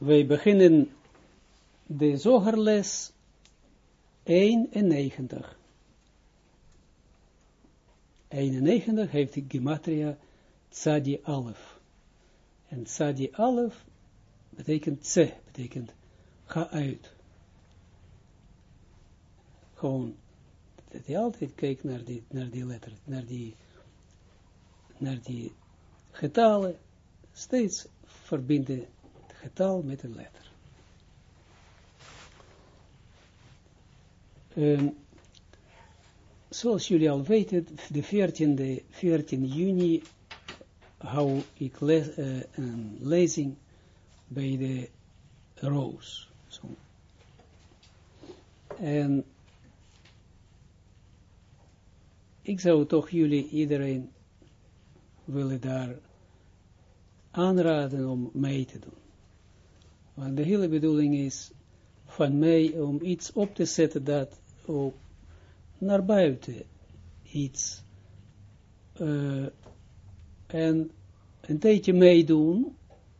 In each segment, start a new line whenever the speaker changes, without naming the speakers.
wij beginnen de zogerles 91. 91 heeft de gematria Tzadi Alef. En Tzadi Alef betekent tse, betekent ga uit. Gewoon, dat je altijd kijkt naar die, naar die letter, naar die, naar die getalen, steeds verbinden getal met een letter. Um, zoals jullie al weten, de 14, 14 juni hou ik le uh, een lezing bij de Roos. Zo. En ik zou toch jullie, iedereen, willen daar aanraden om mee te doen. Want de hele bedoeling is van mij om iets op te zetten dat ook naar buiten iets uh, en een tijdje meedoen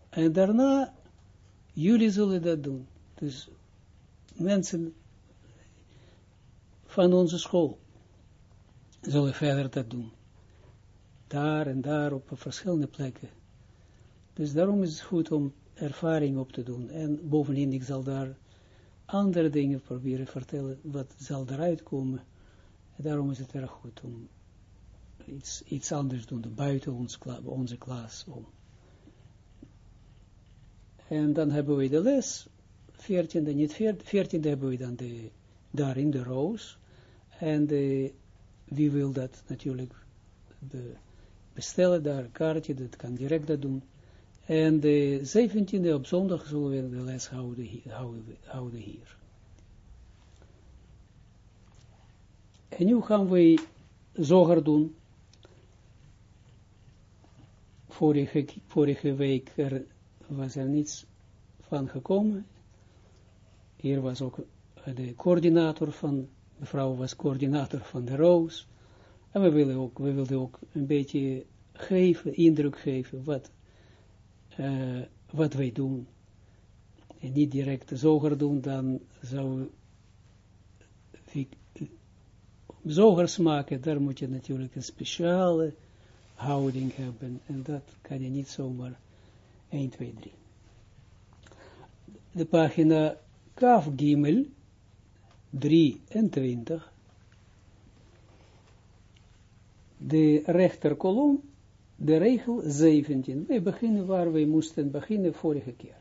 en daarna jullie zullen dat doen. Dus mensen van onze school zullen verder dat doen. Daar en daar op verschillende plekken. Dus daarom is het goed om ervaring op te doen. En bovendien, ik zal daar andere dingen proberen vertellen, wat zal eruit komen. En daarom is het erg goed om iets, iets anders te doen, buiten ons, onze klas om. En dan hebben we de les, 14e, niet 14e hebben we dan de, daar in de roos. En de, wie wil dat natuurlijk bestellen, daar een kaartje, dat kan direct dat doen. En de 17e op zondag zullen we de les houden, houden, houden hier. En nu gaan we zoger doen. Vorige, week er, was er niets van gekomen. Hier was ook de coördinator van, mevrouw was coördinator van de Roos. En we wilden ook, we wilden ook een beetje geven, indruk geven, wat uh, wat wij doen, en niet direct zoger doen, dan zou zogers maken, daar moet je natuurlijk een speciale houding hebben, en dat kan je niet zomaar 1, 2, 3. De pagina Kaf Gimel 23, de rechterkolom, de regel 17. We beginnen waar we moesten beginnen vorige keer.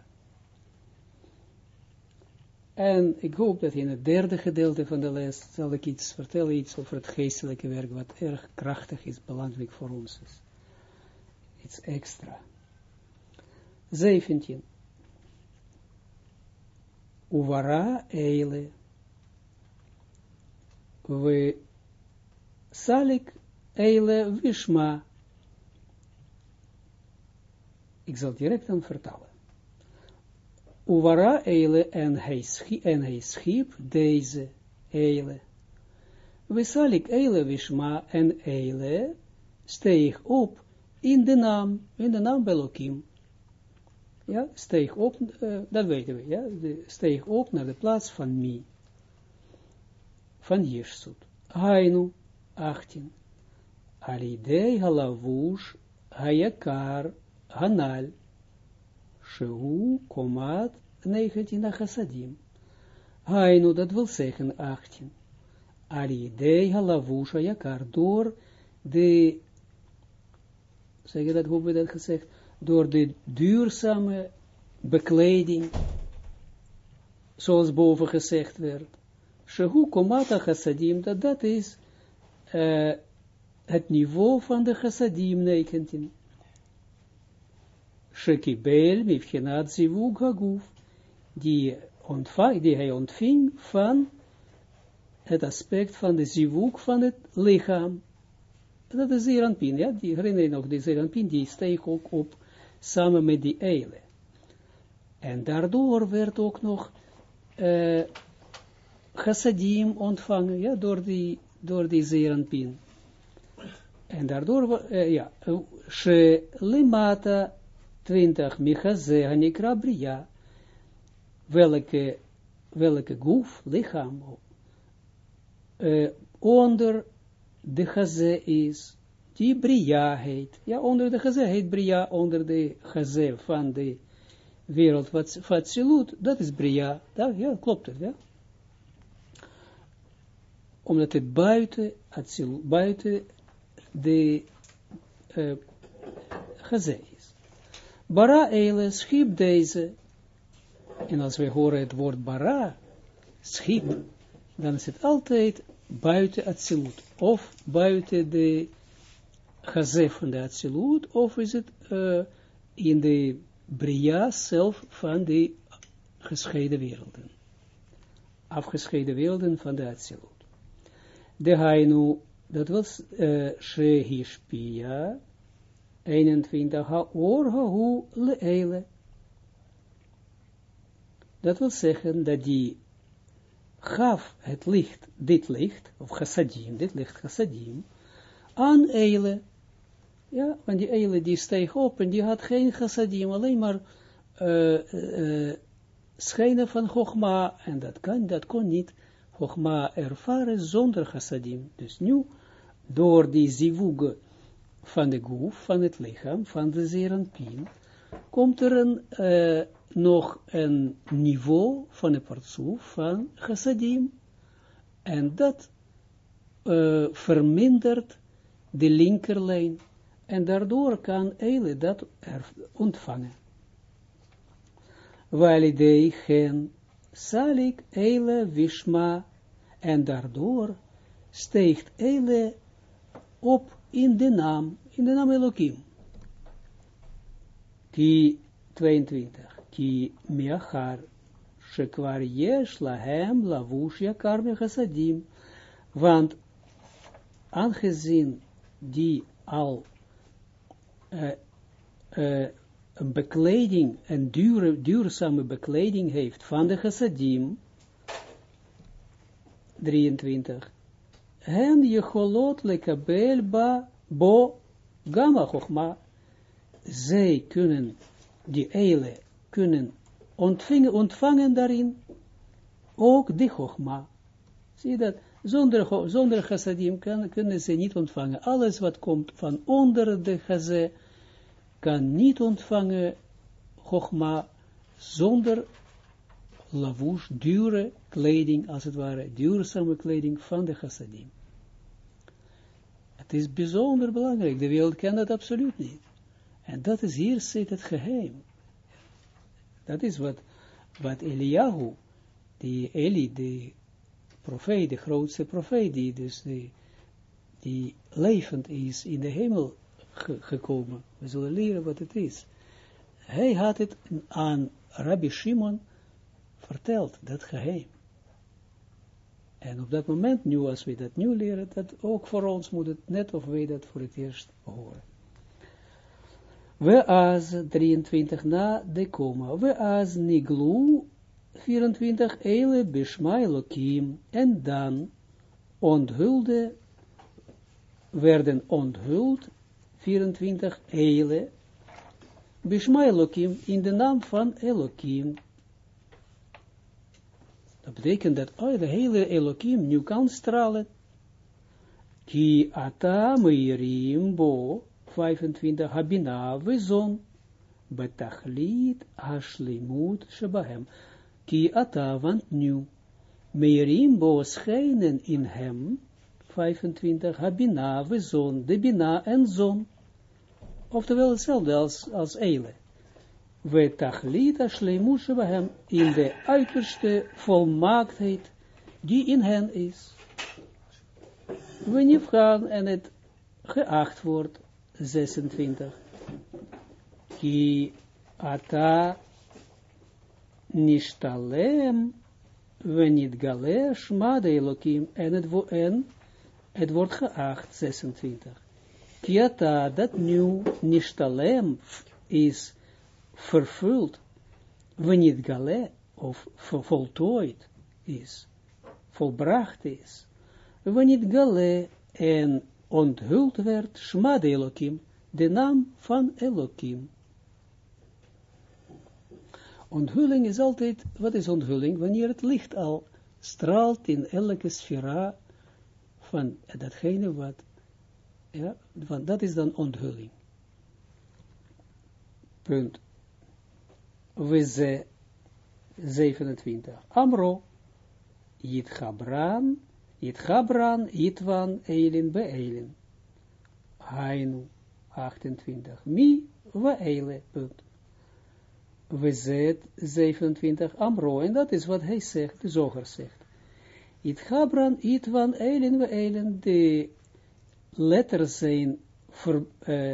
En ik hoop dat in het derde gedeelte van de les zal ik iets vertellen, iets over het geestelijke werk, wat erg krachtig is, belangrijk voor ons is. Iets extra. 17. Uvara eile. We salik eile vishma. Ik zal direct dan vertalen. Uvara eile en hij, schiep, en hij schiep deze eile. Wesalik eile wishma en eile steeg op in de naam, in de naam Belokim. Ja, steeg op, uh, dat weten we, ja, de, steeg op naar de plaats van Mi. Van Jirsut. Hainu, 18. Alidei halavush hayakar Hanal, Shehu, Komat, 19 chassadim. Hainu, dat wil zeggen 18. Alidei halavusha yakar, door de, zeg je dat, hoe we dat gezegd, door de duurzame bekleding, zoals boven gezegd werd. Shehu, Komata chassadim, dat dat is uh, het niveau van de chassadim 19. Shekibel mifchenat zivug haguf, die, ontvang, die hij ontving van het aspect van de zivug van het lichaam. Dat is Zeranpin, ja, die herinner je nog, de Zeranpin, die steeg ook op samen met die eile. En daardoor werd ook nog uh, chassadim ontvangen, ja, door die, door die Zeranpin. En daardoor, uh, ja, she limata 20, Michaze Hanikra Bria, welke, welke goef, lichaam, uh, onder de gaze is, die Bria heet. Ja, onder de gaze heet Bria, onder de gaze van de wereld wat, Silut, dat is Bria. Dat, ja, klopt het, ja. Omdat het buiten, buiten de uh, gaze is. Bara Eile schiep deze, en als we horen het woord bara, schip, dan is het altijd buiten Atsilut, of buiten de Chazef van de Atsilut, of is het uh, in de Bria zelf van de gescheiden werelden. Afgescheiden werelden van de Atsilut. De Hainu, dat was uh, Shehishpia, 21, Ha-or ha-hu le-eile. Dat wil zeggen dat die gaf het licht, dit licht, of chassadim, dit licht chassadim, aan Eile. Ja, want die Eile die steeg op en die had geen chassadim, alleen maar uh, uh, schijnen van Chogma, en dat kan, dat kon niet Chogma ervaren zonder chassadim. Dus nu, door die zivug van de goef, van het lichaam, van de zerenpien, komt er een, uh, nog een niveau van de partsoef van chassadim. En dat uh, vermindert de linkerlijn. En daardoor kan Eile dat ontvangen. Walidei gen salik Eile wishma. En daardoor steegt Eile op in de naam, in de naam Elohim. Die 22 ki miachar shekvar yesh lahem lavush yakar mechasadim, want aangezien die al uh, uh, een bekleding, een dure, duurzame bekleding heeft van de chassadim, 23, hen je golot lekabel ba bo gamma chokma, zij kunnen die eile kunnen ontvangen, ontvangen daarin ook de Chogma. Zie dat? Zonder, zonder chassadim kan, kunnen ze niet ontvangen. Alles wat komt van onder de chazé kan niet ontvangen Chogma zonder lavouche, dure kleding, als het ware, duurzame kleding van de chassadim. Het is bijzonder belangrijk. De wereld kent dat absoluut niet. En dat is hier zit het geheim. Dat is wat, wat Eliyahu, die Eli, de profeet, de grootste profeet, die dus die, die levend is in de hemel gekomen. We zullen leren wat het is. Hij had het aan Rabbi Shimon verteld, dat geheim. En op dat moment, nu als we dat nu leren, dat ook voor ons moet het net of wij dat voor het eerst horen. We as 23 na de koma. We as niglu 24 eile bishma elokim. En dan onthulde, werden onthuld 24 eile bishma elokim in de naam van Elokim. Dat betekent dat oh, de hele Elokim nu kan stralen. Ki ata meirim bo 25, Habina zon, betachlit hashlimut shebahem, ki ata, want nu, meirim bo schijnen in hem, 25, Habina zon, de bina en zon, oftewel hetzelfde als, als eile. We tachlit hashlimut shebahem, in de uiterste volmaaktheid, die in hen is. We niet gaan en het geacht wordt 26. Ki ata nishtalem venit gale shmade elokim en het, en het wordt geacht 26. Ki ata dat nu nishtalem is vervuld venit gale of voltooid is volbracht is venit gale en onthuld werd, Shmad Elohim, de naam van Elohim. Onthulling is altijd, wat is onthulling? Wanneer het licht al straalt in elke sfera van datgene wat, ja, van, dat is dan onthulling. Punt. We ze 27. Amro, Yitchabran, Yitchabran, Yitwan, Eilin, Beeilin. Hainu, 28. Mi, we Eile, punt. We zet 27 Amro, en dat is wat hij zegt, de zoger zegt. Yitchabran, Yitwan, Eilin, we Eilin, de letters zijn uh,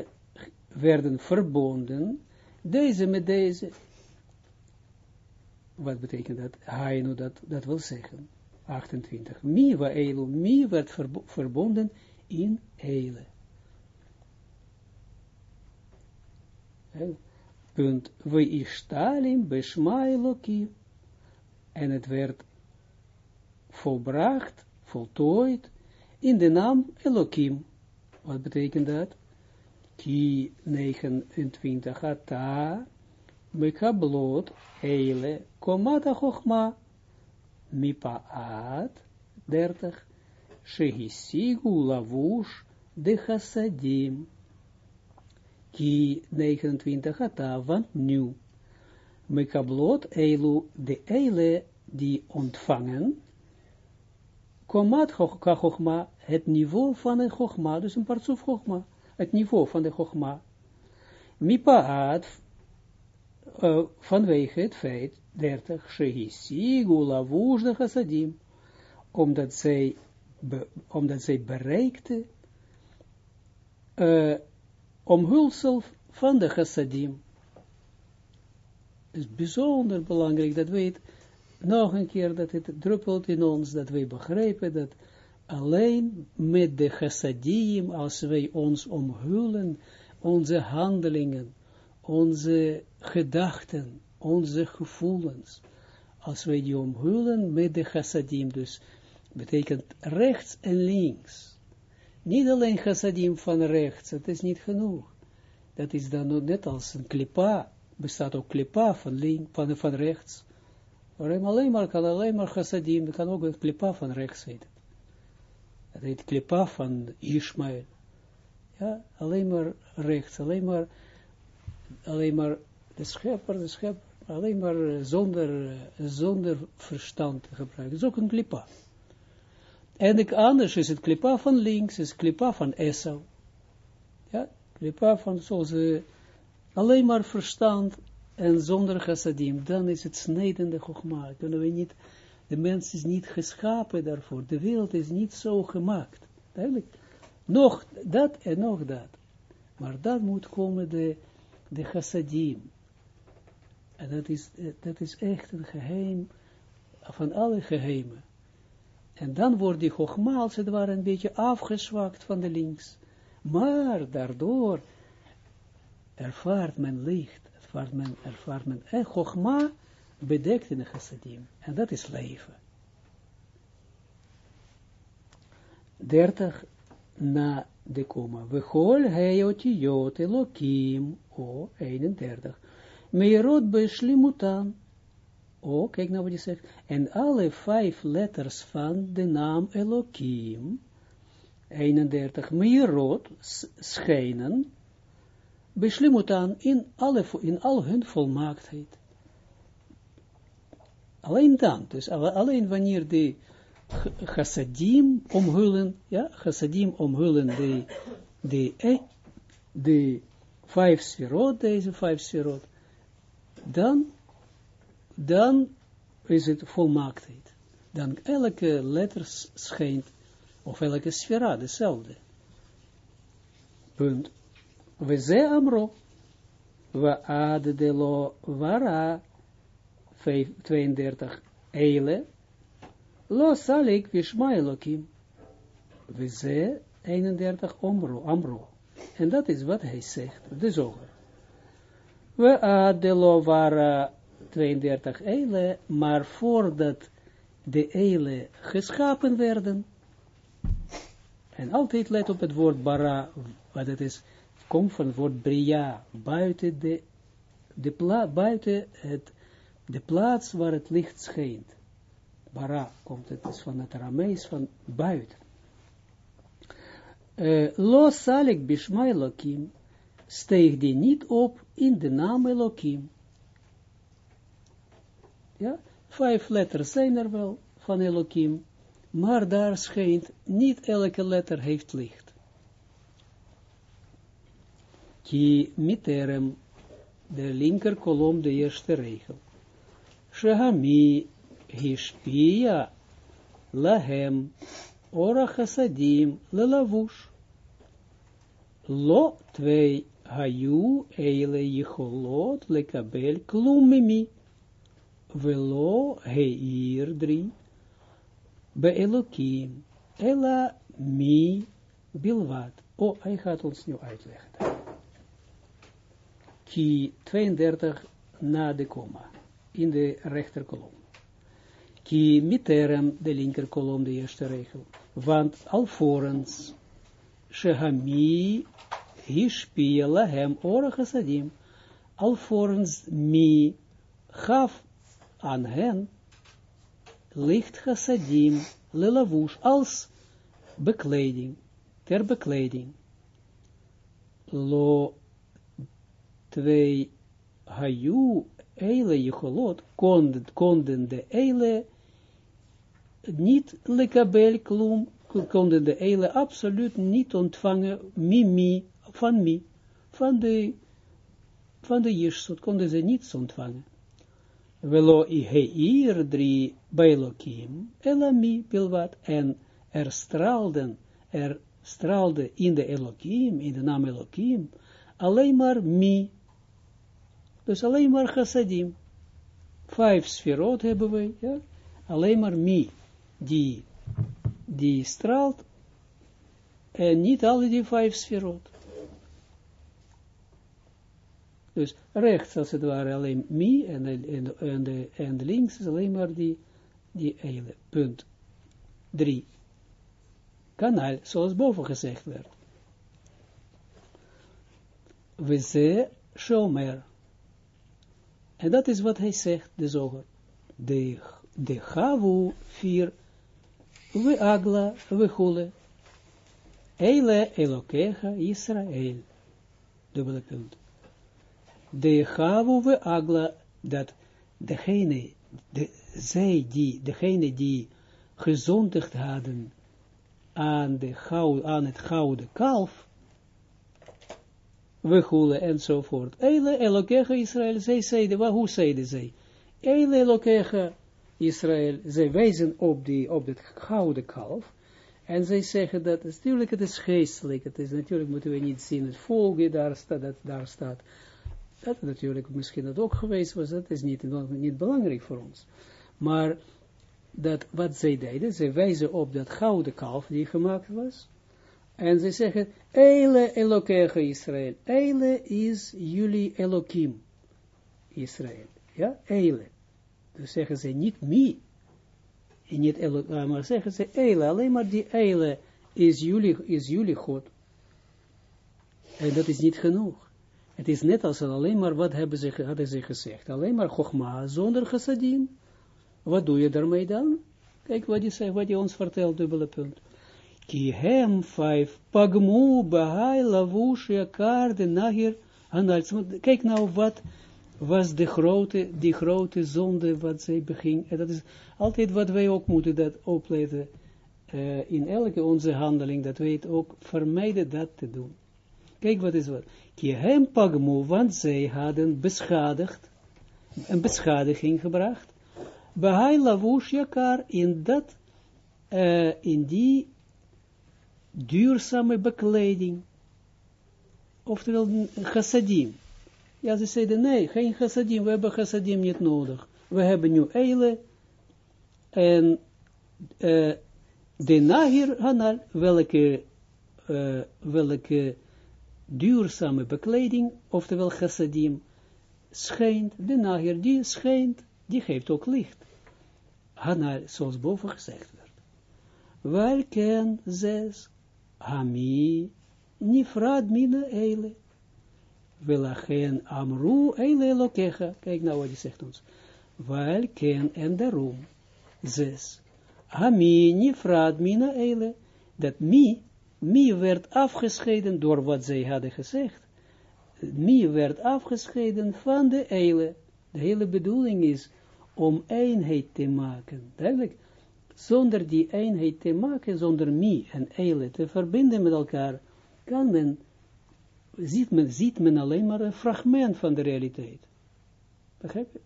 werden verbonden, deze met deze, wat betekent dat? Hainu, dat, dat wil zeggen. 28. Mi wa elu, mi werd verbonden in eile. Punt. We ishtalim beshma elokim. En het werd volbracht, voltooid, in de naam Elokim. Wat betekent dat? Ki 29 ata mekablot eile komata chochma mipaat 30 shehisigu lavush de chassadim ki 29 ata want nu mekablot eilu de eile die ontvangen. Komat chochma het niveau van een chochma dus een partsoef chochma het niveau van de chochma mipaat vanwege het feit, 30, Shehisigu lavush de chassadim, omdat zij, omdat zij bereikte uh, omhulsel van de chassadim. Het is bijzonder belangrijk dat weet nog een keer dat het druppelt in ons, dat wij begrijpen dat alleen met de chassadim, als wij ons omhullen, onze handelingen, onze gedachten, onze gevoelens, als wij die omhullen met de chassadim, dus betekent rechts en links. Niet alleen chassadim van rechts, dat is niet genoeg. Dat is dan net als een klipa, bestaat ook klipa van, links, van, van rechts. Alleen maar kan alleen maar chassadim, dat kan ook een klipa van rechts zijn. Dat heet klipa van Ishmael. Ja, alleen maar rechts, alleen maar alleen maar de schepper, de schepper, alleen maar zonder, zonder verstand gebruiken. Dat is ook een klipa. En ik, anders is het klipa van links, is klipa van Esau. Ja, klipa van zoals uh, alleen maar verstand en zonder chassadim, dan is het snijdende gogma. Kunnen we niet, de mens is niet geschapen daarvoor. De wereld is niet zo gemaakt. Duidelijk. Nog dat en nog dat. Maar dat moet komen de de chassadim. En dat is, dat is echt een geheim van alle geheimen. En dan wordt die chogma als het ware een beetje afgezwakt van de links. Maar daardoor ervaart men licht, ervaart men, ervaart men, en chogma bedekt in de chassadim. En dat is leven. 30 na de koma. We hol heotiyot elokim o 31. Meirot beschlimutan. O, kijk nou wat hij zegt. En alle vijf letters van de naam Elohim, 31, Meirot, schijnen, beschlimutan in, alle, in al hun volmaaktheid. Alleen dan, dus alleen wanneer de chassadim omhullen, ja, chassadim omhullen de, de, de, de vijf sferot, deze vijf sferot, dan, dan is het volmaaktheid. Dan elke letter schijnt, of elke sfera, dezelfde. Punt. We ze amro, we ade de lo vara, 32, eile, lo salik vishma elokim. We ze 31, omro, amro. En dat is wat hij zegt, de zoger. We adelo waren 32 eile, maar voordat de eile geschapen werden, en altijd let op het woord bara, wat het is, komt van het woord bria, buiten, de, de pla, buiten het de plaats waar het licht schijnt. Bara komt het is van het Aramees van buiten. Uh, Lo salik bishma Elohim, steeg die niet op in de naam Elohim. Ja, vijf letters zijn er wel van Elohim, maar daar schijnt, niet elke letter heeft licht. Ki miterem, de linker kolom, de eerste regel. Shehami hishpia lahem ora chasadim lelavush. Lo twee hayu eile yicholot lekabel klumimi. Velo heir drie be Elohim, ela mi bilvat. Oh, hij gaat ons nu uitleggen. Ki 32 na de komma, in de rechterkolom. Ki miterem, de linkerkolom, de eerste regel. Want alvorens, shehami hispia lahem ora sadim, alvorens mi gaf aan hen licht chassadim lelavush als bekleding, ter bekleding. Lo twee hayu eile jecholot konden, konden de eile niet lekabel klum, konden de eile absoluut niet ontvangen mimi van mi, van de van de Jirsut konden ze niets ontvangen. Velo iheir drie beilokim, elami pilvat, en er straalden, er straalde in de Elokim, in de naam Elokim, alleen maar mi, dus alleen maar chassadim. Vijf sferot hebben we, ja, alleen maar mi, die, die straalt, en niet alle die vijf sferot. Dus rechts als het ware alleen mi en, en, en, en links is alleen maar die, die eile. Punt 3. Kanaal, zoals boven gezegd werd. We ze shomer. En dat is wat hij zegt, de zoger. De, de havu vier, we agla, we hule. Eile elokecha Israël. Dubbele punt de Havu we Agla, dat degene, de, zij die, degene die gezondigd hadden aan, de goud, aan het gouden kalf, we goelen enzovoort. Eile Elokecha Israël, zij zeiden, hoe zeiden zij? Eile Elokecha Israël, zij wijzen op, die, op het gouden kalf, en zij zeggen dat, natuurlijk het is geestelijk, het is natuurlijk moeten we niet zien, het volk daar staat, dat daar staat, dat natuurlijk misschien dat ook geweest was, dat is niet, niet belangrijk voor ons. Maar dat wat zij deden, zij wijzen op dat gouden kalf die gemaakt was. En ze zeggen, Eile Elokecha Israël. Eile is jullie Elokim Israël. Ja, Eile. Dus zeggen ze niet mi. En niet Elokim, maar zeggen ze Eile. Alleen maar die Eile is jullie, is jullie God. En dat is niet genoeg. Het is net als alleen maar, wat hebben ze, hadden ze gezegd, alleen maar chogma zonder chassadim. Wat doe je daarmee dan? Kijk wat hij wat ons vertelt, dubbele punt. Ki hem pagmu, bahai, lavush, yakar, de. Kijk nou wat was de grote, die grote zonde wat zij beging. En dat is altijd wat wij ook moeten dat opletten uh, in elke onze handeling, dat wij het ook vermijden dat te doen. Kijk wat is wat. Ki hem pagmu, want zij hadden beschadigd, een beschadiging gebracht. Bahai lavush yakar, in dat, uh, in die duurzame bekleding. Oftewel chassadim. Ja, ze zeiden, nee, geen chassadim, we hebben chassadim niet nodig. We hebben nu eile en uh, de nahir hanal, welke, uh, welke duurzame bekleding, oftewel chassadim, schijnt, de nager die schijnt, die geeft ook licht. Hanna, zoals boven gezegd werd. Welken zes, hami, nifrad mine eile, welachen amru eile lokecha, kijk nou wat hij zegt ons, Wel ken en daarom. Zes. Hami nifrad mina eile. Dat mi, mi werd afgescheiden door wat zij hadden gezegd. Mi werd afgescheiden van de eile. De hele bedoeling is om eenheid te maken. Duidelijk, zonder die eenheid te maken, zonder mi en eile te verbinden met elkaar, kan men, ziet men, ziet men alleen maar een fragment van de realiteit. Begrijp je?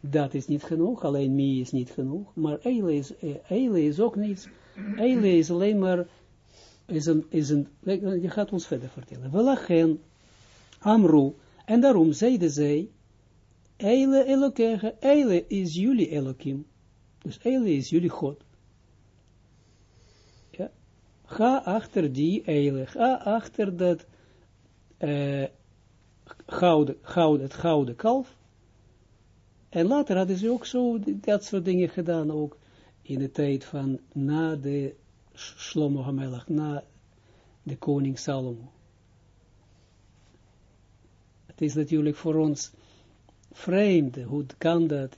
Dat is niet genoeg, alleen mi is niet genoeg, maar eile is, eile is ook niets. Eile is alleen maar, is een, is een, je gaat ons verder vertellen. Welachen, Amru, en daarom zeiden zij, Eile Elokege, Eile is jullie Elokim. Dus Eile is jullie God. Ja. Ga achter die Eile, ga achter dat gouden, gouden, het gouden kalf. En later hadden ze ook zo dat soort dingen gedaan, ook in de tijd van na de Shlomo Hamelach, na de koning Salomo. Het is natuurlijk voor ons vreemd, hoe kan dat,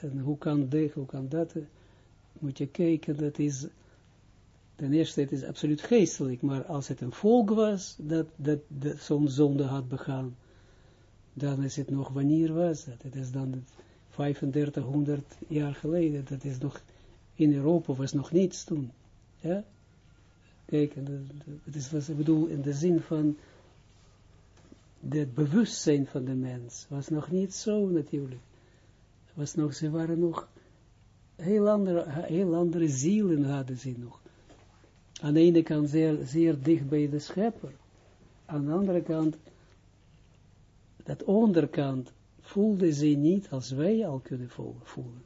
en hoe kan dit, hoe kan dat, moet je kijken, dat is, ten eerste, het is absoluut geestelijk, maar als het een volk was, dat, dat, zo'n zonde had begaan, dan is het nog, wanneer was dat? Het is dan 3500 jaar geleden, dat is nog, in Europa was nog niets toen, ja, kijk, het is wat ik bedoel, in de zin van, het bewustzijn van de mens was nog niet zo natuurlijk. Was nog, ze waren nog heel andere, heel andere zielen hadden ze nog. Aan de ene kant zeer, zeer dicht bij de schepper. Aan de andere kant, dat onderkant voelde ze niet als wij al kunnen voelen.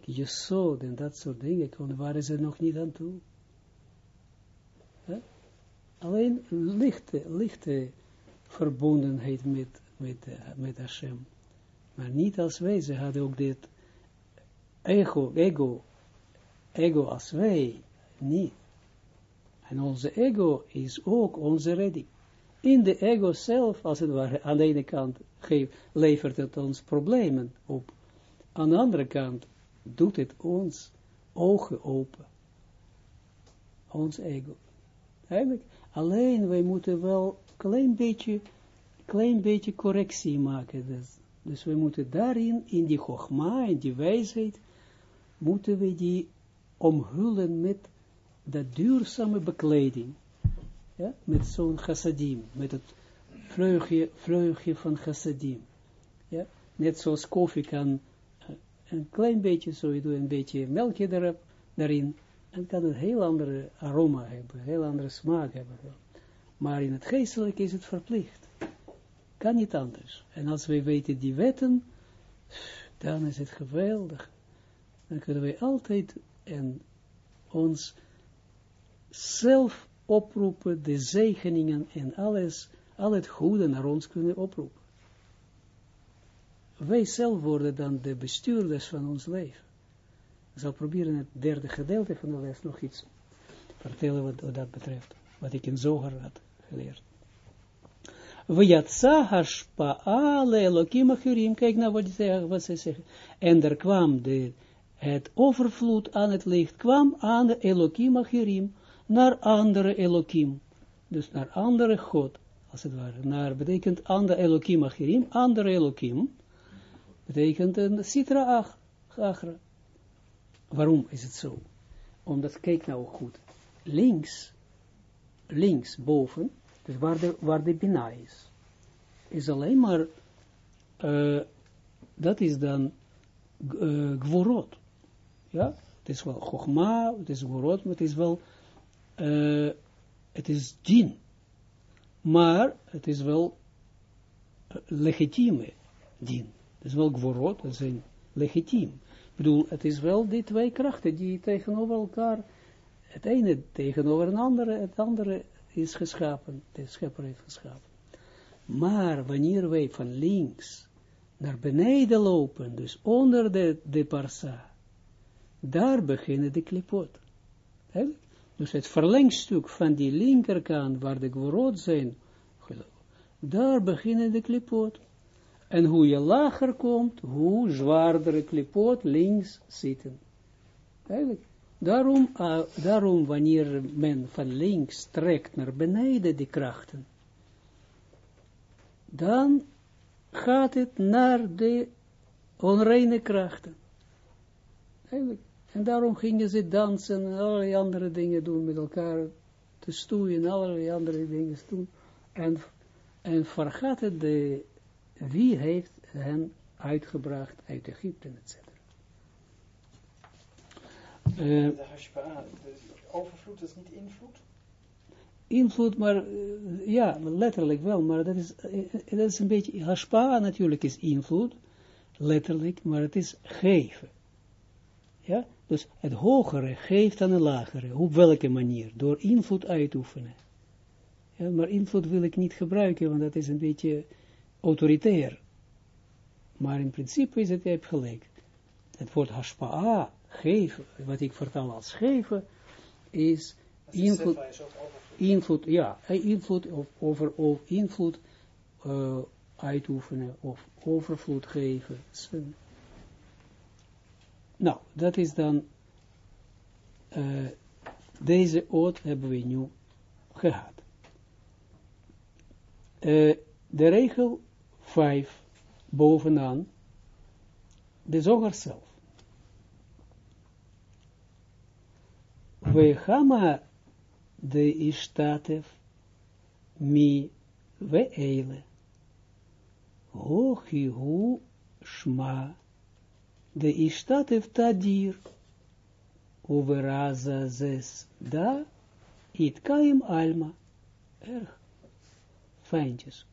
je zo en dat soort dingen, waren ze nog niet aan toe. Alleen lichte, lichte verbondenheid met, met, met Hashem. Maar niet als wij, ze hadden ook dit ego, ego, ego als wij, niet. En onze ego is ook onze redding. In de ego zelf, als het ware, aan de ene kant geeft, levert het ons problemen op. Aan de andere kant doet het ons ogen open. Ons ego. Eigenlijk, Alleen wij moeten wel een klein beetje, klein beetje correctie maken. Dus, dus we moeten daarin, in die chogma, in die wijsheid, moeten we die omhullen met dat duurzame bekleding. Ja, met zo'n chassadim, met het vleugje, vleugje van chassadim. Ja, net zoals koffie kan, eh, een klein beetje, zo je doet een beetje melkje erop, daarin, en kan een heel andere aroma hebben, een heel andere smaak hebben. Maar in het geestelijk is het verplicht. Kan niet anders. En als wij weten die wetten, dan is het geweldig. Dan kunnen wij altijd en ons zelf oproepen, de zegeningen en alles, al het goede naar ons kunnen oproepen. Wij zelf worden dan de bestuurders van ons leven. Ik zal proberen het derde gedeelte van de les nog iets vertellen wat, dat betreft. Wat ik in Zoger had geleerd. Vajatsa hashpa'a le Elohim achirim. Kijk nou wat, ze, zeggen. En er kwam de, het overvloed aan het licht, kwam aan de Elohim achirim, naar andere Elohim. Dus naar andere God, als het ware. Naar betekent andere Elohim achirim, andere Elohim. Betekent een citra achra. Waarom is het zo? Omdat, kijk nou goed, links, links boven, dus waar de, waar de bina is, is alleen maar, uh, dat is dan uh, gvorot. Ja, het is wel chogma, het is gvorot, maar het is wel, uh, het is djin. Maar het is wel legitieme djin. Het is wel gvorot, het zijn legitiem bedoel, het is wel die twee krachten die tegenover elkaar, het ene tegenover een andere, het andere is geschapen, de schepper heeft geschapen. Maar wanneer wij van links naar beneden lopen, dus onder de, de parsa, daar beginnen de klipot. Dus het verlengstuk van die linkerkant, waar de gworot zijn, daar beginnen de klipot. En hoe je lager komt, hoe zwaardere klipot links zitten. Eigenlijk. Daarom, uh, daarom wanneer men van links trekt naar beneden die krachten, dan gaat het naar de onreine krachten. Eigenlijk. En daarom gingen ze dansen en allerlei andere dingen doen met elkaar, te stoeien, allerlei andere dingen doen. En, en vergaten de, wie heeft hen uitgebracht uit Egypte, etc.
Uh, de hashpa, de overvloed is niet invloed?
Invloed, maar uh, ja, letterlijk wel, maar dat is, uh, dat is een beetje, hashpa natuurlijk is invloed, letterlijk, maar het is geven. Ja, dus het hogere geeft aan het lagere. Op welke manier? Door invloed uitoefenen. Ja, maar invloed wil ik niet gebruiken, want dat is een beetje autoritair. Maar in principe is het, je hebt gelijk. Het woord hashpa'a, geven, wat ik vertaal als geven, is invloed, invloed, ja, invloed over, over invloed uh, uitoefenen of overvloed geven. Nou, dat is dan, uh, deze oot hebben we nu gehad. Uh, de regel 5 bovenaan, de zoger zelf. We gama de istatef mi we eile. Hochi hu shma de ishtatev tadir, overaza zes da, it kaim alma, erg, fijntjes.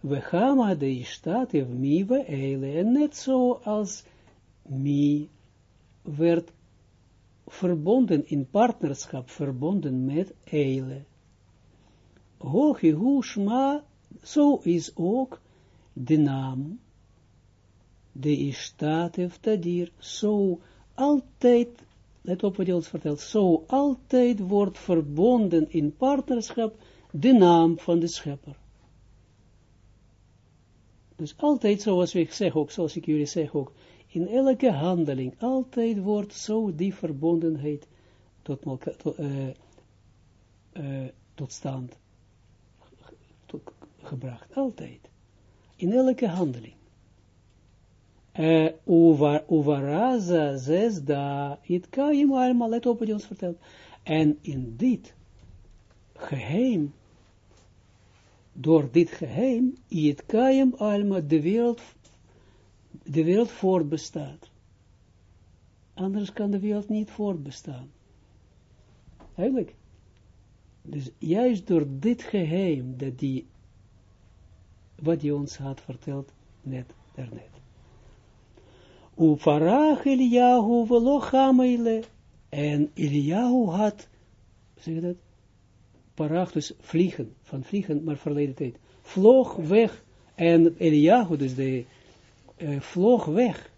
We gaan de ishtatev mi we eile, en net zo als mi werd verbonden in partnerschap, verbonden met eile. Hochi hu shma, zo is ook de naam de ishtatev tadir, zo altijd, let op wat hij ons vertelt, zo altijd wordt verbonden in partnerschap de naam van de schepper. Dus altijd, zoals ik zeg ook, zoals ik jullie zeg ook, in elke handeling, altijd wordt zo die verbondenheid tot, tot, uh, uh, tot stand gebracht. Altijd. In elke handeling. Uh, Uvaraza zes da, it kaim alma, let op wat hij ons vertelt. En in dit geheim, door dit geheim, it kaim alma, de wereld, de wereld voortbestaat. Anders kan de wereld niet voortbestaan. Eigenlijk. Dus juist door dit geheim, dat die, wat hij ons had verteld, net daarnet. Ufarach Eliyahu velo En Eliyahu had, zeg dat, parach, dus vliegen, van vliegen, maar verleden tijd. Vloog weg. En Eliyahu, dus de, uh, vloog weg.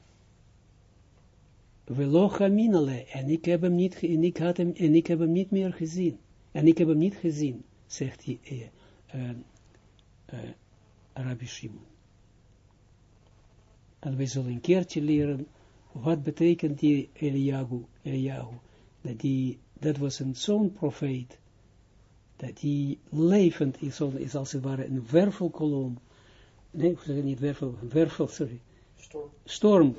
Velo chaminale. En ik heb hem niet, en ik had hem, en ik heb hem niet meer gezien. En ik heb hem niet gezien, zegt hij, uh, Rabbi Shimon. En we zullen een keertje leren, wat betekent die Eliyahu, Eliyahu. Dat, die, dat was een zo'n profeet, dat die levend is, is als het ware een wervelkolom. Nee, ik zeg niet wervel, wervel, sorry. Storm. Storm.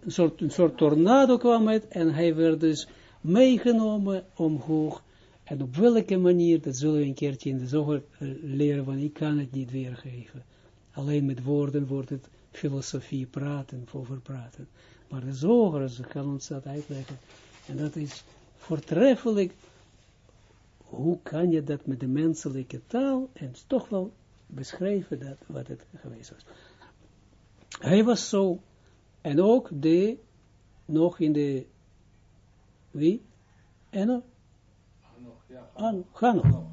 Een soort, een soort tornado kwam het en hij werd dus meegenomen omhoog. En op welke manier, dat zullen we een keertje in de zoger leren, want ik kan het niet weergeven. Alleen met woorden wordt het filosofie praten, over praten. Maar de zoger, ze gaan ons dat uitleggen. En dat is voortreffelijk. Hoe kan je dat met de menselijke taal en toch wel beschrijven dat, wat het geweest was. Hij was zo. En ook de, nog in de, wie? En Ganoch.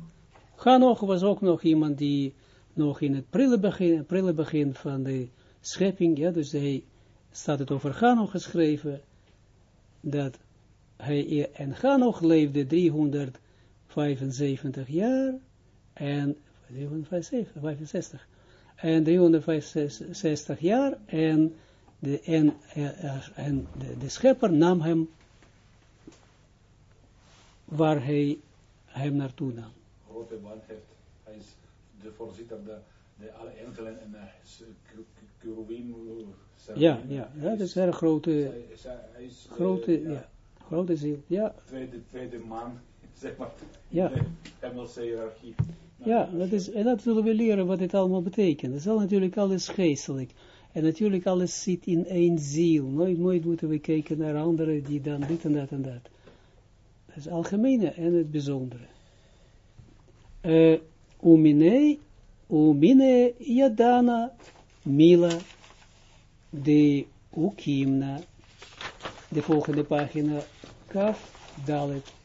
Ganoch was ook nog iemand die nog in het prille begin, prille begin van de schepping, ja, dus hij staat het over Ganoch geschreven, dat hij, en Ganoch leefde 375 jaar, en 65, en 365 jaar, en de, en, eh, en de, de schepper nam hem waar hij hem naartoe nam.
Grote man heeft, hij is de voorzitter, de, de alle engelen en de Kerubim.
Ja, ja, ja, dat is een grote,
is,
grote,
eh,
ja, grote ziel. Ja,
Tweede, tweede man, zeg maar,
Ja.
de hemelse hiërarchie.
Ja, dat is, en dat zullen we leren wat dit allemaal betekent. Dat is al natuurlijk alles geestelijk. En natuurlijk alles zit in één ziel. Nooit, nooit moeten we kijken naar anderen die dan dit en dat en dat. Dat is het algemene en het bijzondere. Uh, umine yadana mila de ukimna. De volgende pagina, kaf dalet.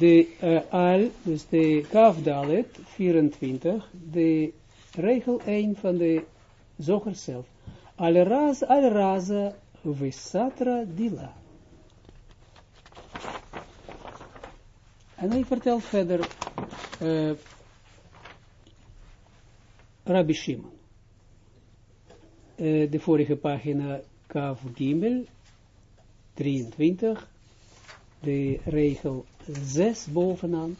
de uh, al, dus de kafdalet, 24, de regel 1 van de zoger zelf. Al raz, al raza, vesatra dila. En hij vertelt verder, uh, Rabbi Shimon. Uh, de vorige pagina, Kaf Gimel, 23, de regel 6 bovenaan,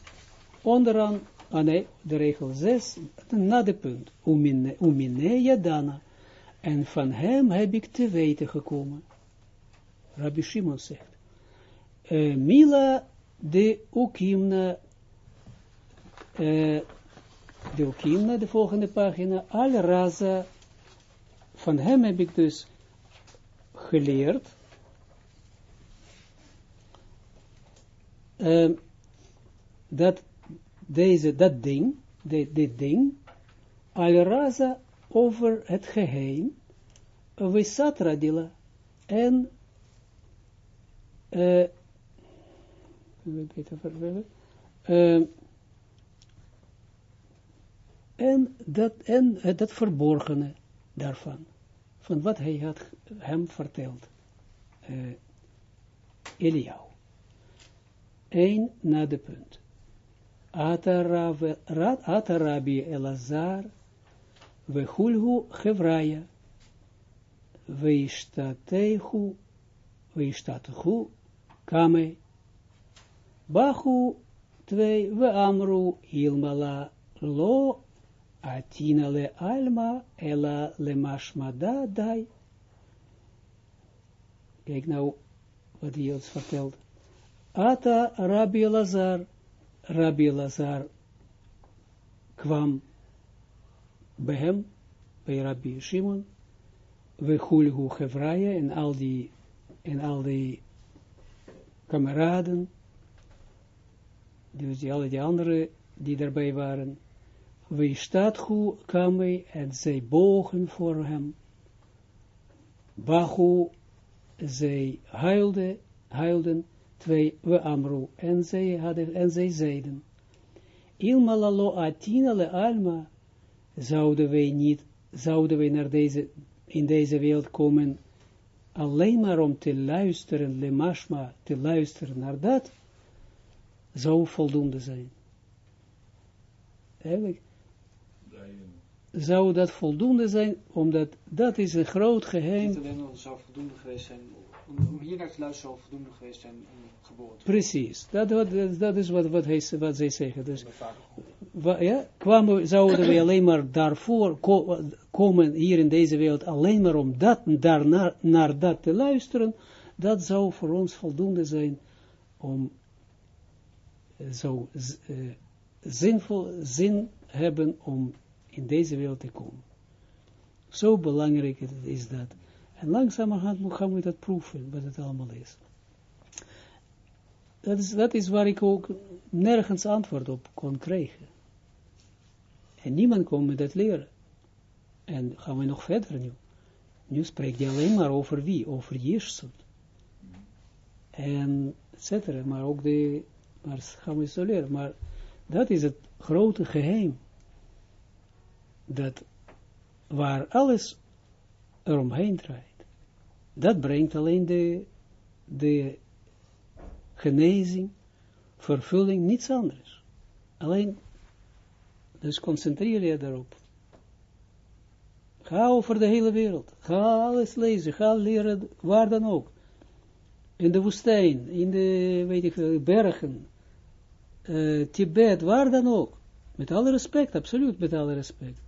onderaan, ah nee, de regel 6, na de punt, umine, yadana, en van hem heb ik te weten gekomen. Rabbi Shimon zegt, Mila de Ukimna, de Ukimna, de volgende pagina, al raza, van hem heb ik dus geleerd, dat deze, dat ding, dit, ding, al raza over het geheim, we en, uh, uh, en dat, en uh, dat verborgene daarvan, van wat hij had hem verteld, uh, Eliau. 1 na de punt. Atarabi Elazar, Vehulhu Hevraya, Veishtatehu, Veishtatehu, Kame, Bahu 2, Veamru Ilmala, Lo, Atina le Alma, Ela le Mashmada Dai. Kijk nou wat hij ons vertelt. Ata Rabbi Lazar, Rabbi Lazar kwam bij hem, bij Rabbi Shimon, we Hulhu Hevraya en al die, en al die kameraden, dus die alle die anderen die daarbij waren, we stadhu kwamen en zij bogen voor hem, Bahu, zij huilden, huilden, twee, we amru, en zij hadden, en zij zeiden, ilmalalo atina le alma, zouden wij niet, zouden wij naar deze, in deze wereld komen, alleen maar om te luisteren, le mashma, te luisteren naar dat, zou voldoende zijn. Eigenlijk, zou dat voldoende zijn, omdat dat is een groot geheim.
Niet alleen al zou voldoende geweest zijn, om, om hier naar te luisteren voldoende geweest zijn om geboren te
Precies, dat, dat, dat is wat, wat, hij, wat zij zeggen. Dus, wa, ja, kwamen, zouden we alleen maar daarvoor ko, komen hier in deze wereld, alleen maar om dat, daarna, naar dat te luisteren, dat zou voor ons voldoende zijn om zo uh, zinvol, zin hebben om in deze wereld te komen. Zo belangrijk is dat. En langzamerhand gaan we dat proeven, wat het allemaal is. Dat is, dat is waar ik ook nergens antwoord op kon krijgen. En niemand kon me dat leren. En gaan we nog verder nu. Nu spreekt hij alleen maar over wie? Over Jirsut. En et cetera. Maar ook de, maar gaan we zo leren. Maar dat is het grote geheim. Dat waar alles eromheen draait. Dat brengt alleen de, de genezing, vervulling, niets anders. Alleen, dus concentreer je daarop. Ga over de hele wereld. Ga alles lezen. Ga leren waar dan ook. In de woestijn, in de, weet ik, bergen, uh, Tibet, waar dan ook. Met alle respect, absoluut met alle respect.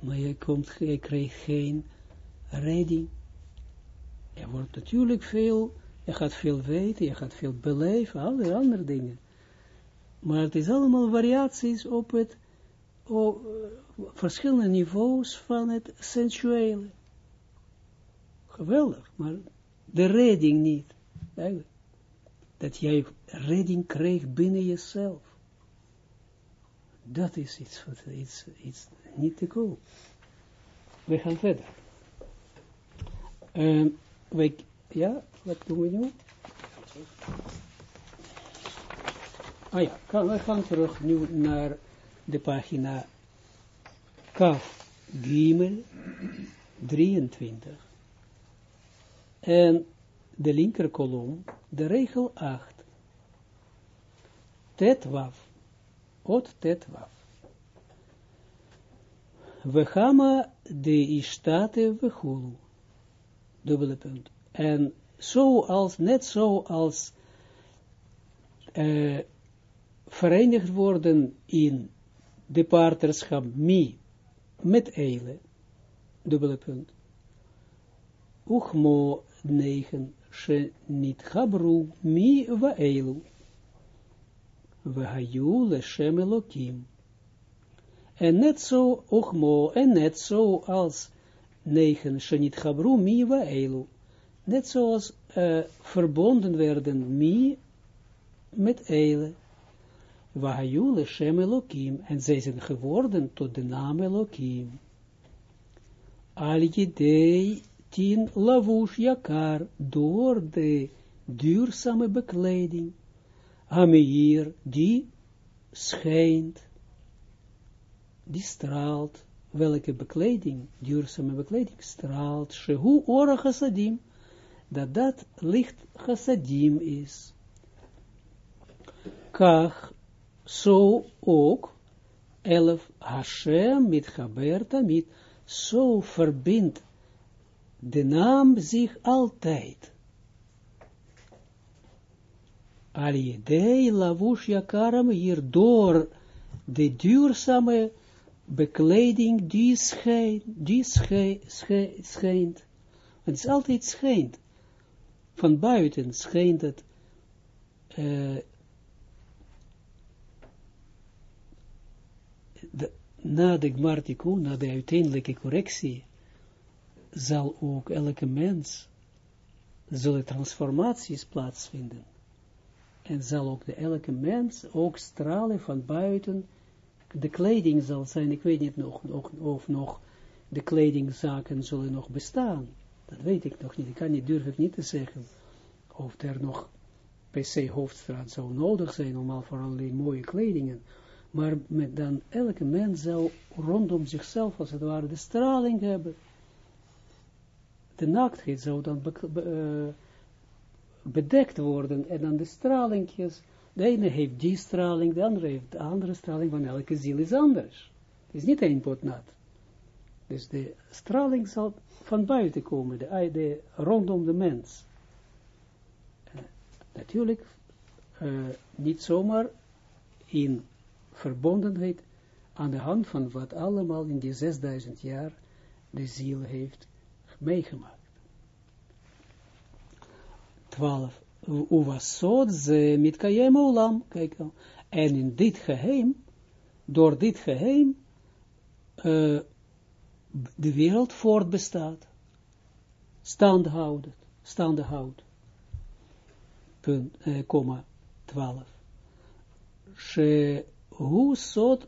Maar je, komt, je krijgt geen redding. Je wordt natuurlijk veel, je gaat veel weten, je gaat veel beleven, alle andere dingen. Maar het is allemaal variaties op het, op, uh, verschillende niveaus van het sensuele. Geweldig, maar de redding niet. Dat jij redding krijgt binnen jezelf. Dat is iets, iets, iets niet te koop. We gaan verder. Um, ja, wat doen we nu? Ah ja, we gaan terug nu naar de pagina Kaf Gimel 23. En de linker kolom, de regel 8. Tet waf. Ot tet waf. We gaan de istate vechulu. Dubbele punt. En zoals, net zoals uh, verenigd worden in de partnerschap mi met eile, dubbele punt. Uchmo 9, she niet gabru mi wa eilu. We elokim. En net zo, ochmo, en net zo als negen, shenit gabru mi wa eilu. Net zoals uh, verbonden werden mi met eile. Wahayu leshem elokim. En zij zijn geworden tot de naam elokim. Al jidei tin lavush jakar door de duurzame bekleding. Ameir, die schijnt, die straalt, welke bekleding, duurzame bekleding, straalt, shehu ora chassadim, dat dat licht chassadim is. Kach, zo ook, elf Hashem mit Haber tamid, zo verbindt de naam zich altijd. Aliedei lavush yakaram hier door de duurzame bekleding die schijnt, die schijnt. Het is altijd schijnt. Van buiten schijnt het uh, de, na de gmartiku, na de uiteindelijke correctie, zal ook elke mens, zullen transformaties plaatsvinden. En zal ook de elke mens ook stralen van buiten, de kleding zal zijn, ik weet niet nog, of nog de kledingzaken zullen nog bestaan. Dat weet ik nog niet, ik kan niet, durf ik niet te zeggen, of er nog PC Hoofdstraat zou nodig zijn, om al voor allerlei mooie kledingen, maar met dan elke mens zou rondom zichzelf, als het ware, de straling hebben, de naaktheid zou dan uh, bedekt worden en dan de stralingjes, de ene heeft die straling, de andere heeft de andere straling, van elke ziel is anders. Het is niet één pot nat. Dus de straling zal van buiten komen, de, rondom de mens. Uh, natuurlijk, uh, niet zomaar in verbondenheid aan de hand van wat allemaal in die 6000 jaar de ziel heeft meegemaakt. 12. Uwasod ze mit kayem olam. Kijk. En in dit geheim, door dit geheim, uh, de wereld voortbestaat. Stand houden. Stand houdt. Punt, uh, komma, 12. She hu sod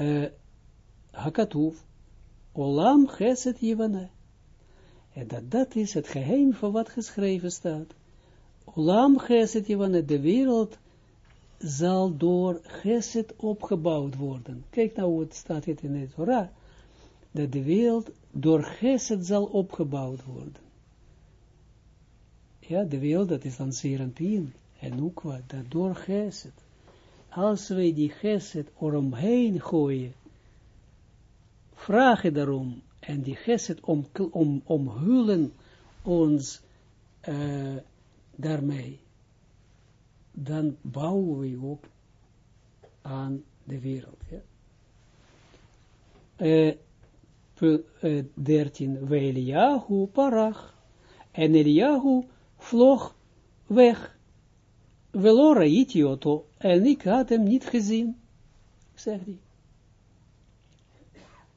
uh, hakatuv Olam geset Yivane. En dat, dat is het geheim van wat geschreven staat. Olam geset Yivane, de wereld zal door Geset opgebouwd worden. Kijk nou wat staat het in het Torah. Dat de wereld door Geset zal opgebouwd worden. Ja, de wereld, dat is dan Serampien en Ukwa, dat door Geset. Als wij die Geset eromheen gooien, vragen daarom, en die Geset om, om, omhullen ons uh, daarmee, dan bouwen we op aan de wereld. Ja. Uh, uh, 13, Eliyahu parach, en Eliyahu vlog weg, velora itioto, en ik had hem niet gezien, zegt hij.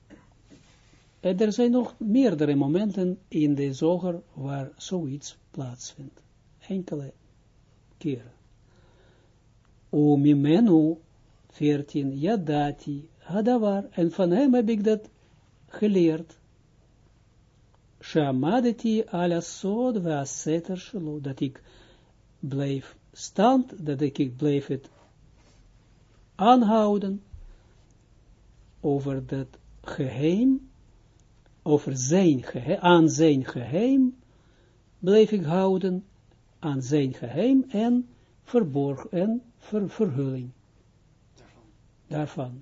En er zijn nog meerdere momenten in de zoger waar zoiets plaatsvindt. Enkele keren. O mimenu 14, Yadati, Hadavar, en van hem heb ik dat geleerd. Shamadeti ala sod wa seter dat ik bleef stand, dat ik bleef het aanhouden over dat geheim, over zijn geheim, aan zijn geheim, bleef ik houden aan zijn geheim en verborgen en ver, verhulling. Daarvan. Daarvan.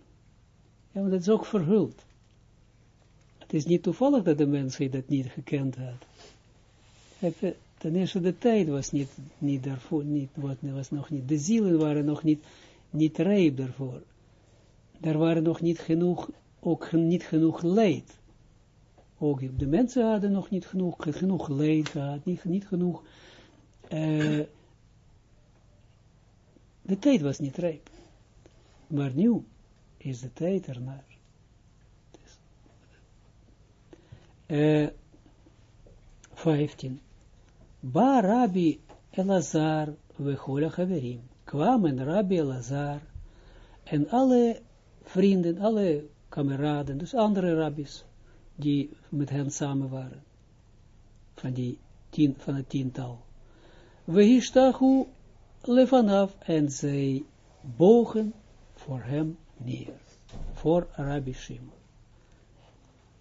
Ja, want het is ook verhuld. Het is niet toevallig dat de mensheid dat niet gekend had. Ten eerste de tijd was niet, niet daarvoor, niet, was nog niet, de zielen waren nog niet, niet rijp daarvoor. Er waren nog niet genoeg, ook niet genoeg leid. De mensen hadden nog niet genoeg, genoeg leid gehad, niet, niet genoeg, uh, de tijd was niet rijp. Maar nu is de tijd ernaar. Uh, 15. Ba Rabbi Elazar Vechola Haverim. Kwamen Rabbi Elazar en alle vrienden, alle kameraden, dus andere rabbis, die met hen samen waren, van, die tien, van het tiental. Vehishtahu levanaf en zij bogen voor hem neer, voor Rabbi Shimon.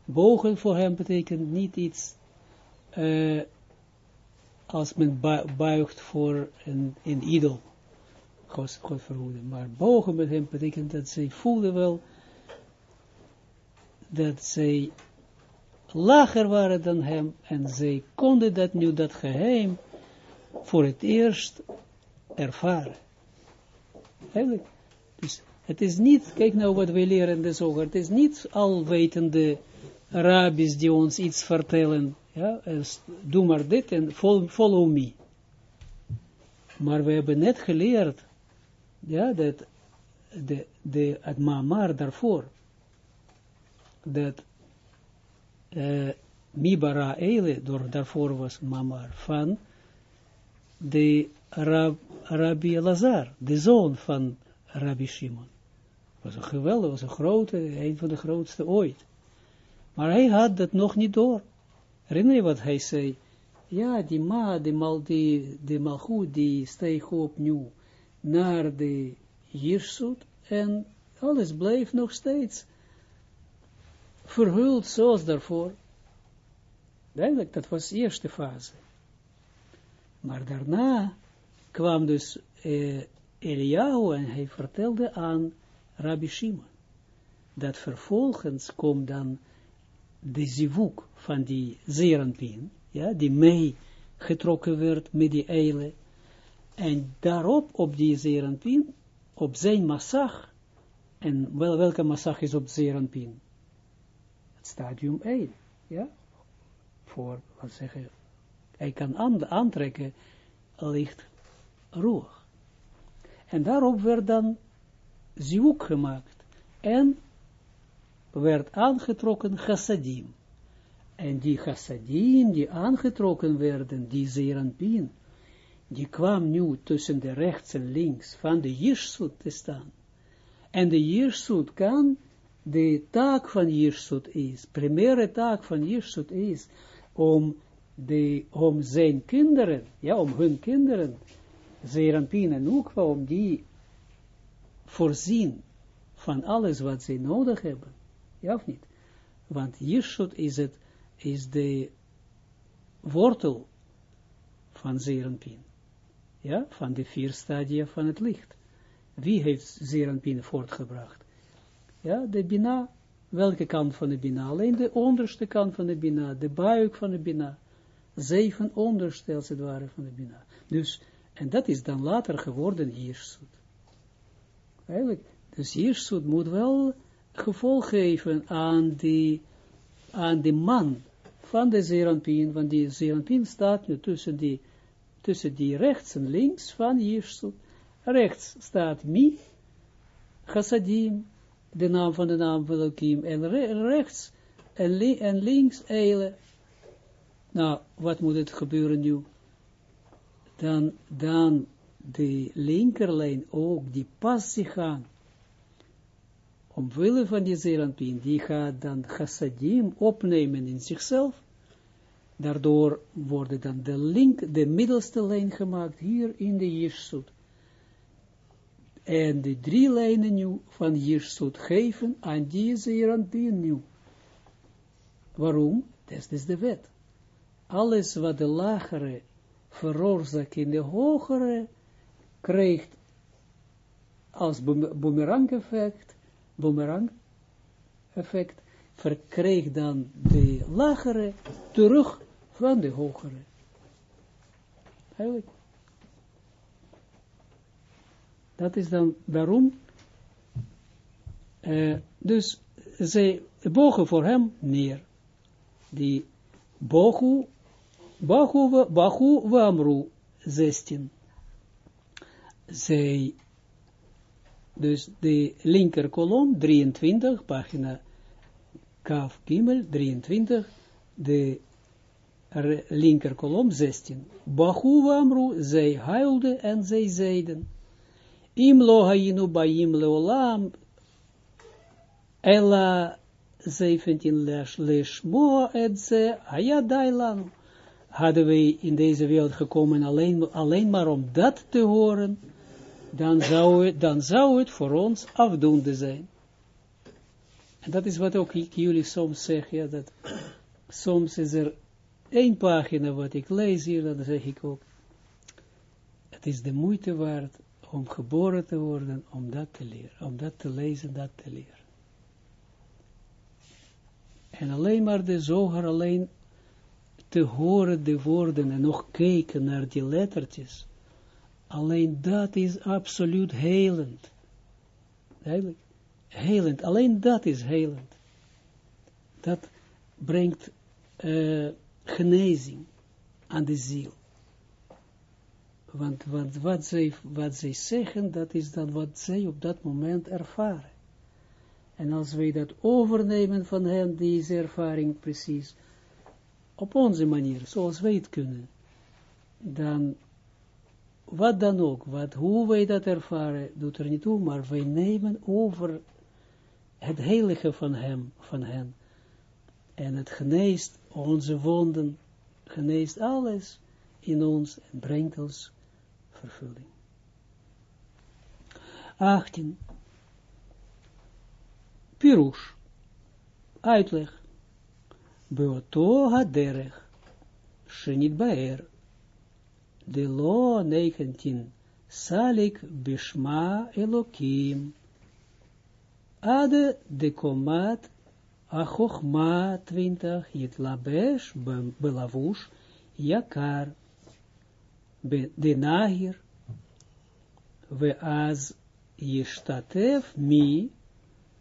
Bogen voor hem betekent niet iets uh, als men buigt voor een, een idol, God, God maar bogen met hem betekent dat zij voelden wel dat zij lager waren dan hem en zij konden dat nu, dat geheim, voor het eerst ervaren. Eigenlijk. Dus het is niet, kijk nou wat we leren in de zoger, het is niet alwetende rabbis die ons iets vertellen, ja, doe maar dit en follow me. Maar we hebben net geleerd, ja, dat de, de, het mamar daarvoor, dat uh, Mibara Eile, door, daarvoor was mamar van de Rab, Rabbi Lazar, de zoon van Rabbi Shimon. Was een geweldig, was een grote, een van de grootste ooit. Maar hij had dat nog niet door. Herinner je wat hij zei? Ja, die ma, die, mal, die, die malgoed, die steeg opnieuw naar de Jirsut en alles bleef nog steeds verhuld zoals daarvoor. Duidelijk, dat was de eerste fase. Maar daarna kwam dus uh, Eliyahu en hij vertelde aan Rabbi Shimon, dat vervolgens komt dan de zivuk van die zeranpien, ja, die mee getrokken werd met die eile, en daarop, op die zeranpien, op zijn massag, en wel, welke massag is op zeranpien? Stadium 1, ja, voor, wat zeggen, hij kan aantrekken, licht roer. En daarop werd dan zivuk gemaakt. En werd aangetrokken chassadim. En die chassadim, die aangetrokken werden, die zeranpien, die kwam nu tussen de rechts en links van de Jirsut te staan. En de Jirsut kan, de taak van Jirsut is, primaire taak van Jirsut is, om, de, om zijn kinderen, ja, om hun kinderen, Zeranpien en Ukwa, om die voorzien van alles wat zij nodig hebben. Ja of niet? Want Yeshut is het, is de wortel van Zerenpien. Ja, van de vier stadia van het licht. Wie heeft Zerenpien voortgebracht? Ja, de Bina. Welke kant van de Bina? Alleen de onderste kant van de Bina, de buik van de Bina. Zeven onderste, als het ware, van de Bina. Dus, en dat is dan later geworden Jirsut. Eigenlijk, dus Jirsut moet wel gevolg geven aan die, aan die man van de Zeranpien, want die Zeranpien staat nu tussen die, tussen die rechts en links van Jirsut. Rechts staat Mi, Chassadim, de naam van de naam van Elohim, en rechts en, links Eile. Nou, wat moet het gebeuren nu? Dan, dan de linkerlijn ook, die past zich aan. Omwille van die zeranpien, die gaat dan chassadim opnemen in zichzelf. Daardoor wordt dan de link, de middelste lijn gemaakt hier in de Jirsut. En de drie lijnen nu van Jirsut geven aan die zeranpien nu. Waarom? Dat is de wet. Alles wat de lagere veroorzaakt in de hogere, krijgt als boomerang effect, boomerang effect, verkrijgt dan de lagere terug van de hogere. Eigenlijk. Dat is dan daarom. Uh, dus zij bogen voor hem neer. Die bogu, bahu, bahu wamru 16 zij, dus de linker kolom, 23, pagina Kaf Gimel, 23, de linker kolom, 16. Bahu Amru, zij huilden en zij zeiden, Im lo hayinu baim leolam, ella 17 lesh mo et ze hayadailan. Hadden wij in deze wereld gekomen alleen, alleen maar om dat te horen, dan zou, het, dan zou het voor ons afdoende zijn. En dat is wat ook ik jullie soms zeg, ja, dat soms is er één pagina wat ik lees hier, dan zeg ik ook, het is de moeite waard om geboren te worden, om dat te leren, om dat te lezen, dat te leren. En alleen maar de zoger, alleen te horen de woorden en nog kijken naar die lettertjes, Alleen dat is absoluut helend. Eigenlijk, helend. Alleen dat is helend. Dat brengt uh, genezing aan de ziel. Want, wat, zij, wat zij zeggen, dat is dan wat zij op dat moment ervaren. En als wij dat overnemen van hen, deze ervaring precies, op onze manier, zoals wij het kunnen, dan wat dan ook, wat, hoe wij dat ervaren, doet er niet toe, maar wij nemen over het heilige van hem, van hen. En het geneest onze wonden, geneest alles in ons en brengt ons vervulling. 18. Pirush. Uitleg. Beoto haderech. Shenit baer de lo 19, salik bishma elokim, ade de komat achochma 20, yit labesh belavush yakar, de nahir, we az yishtatef mi,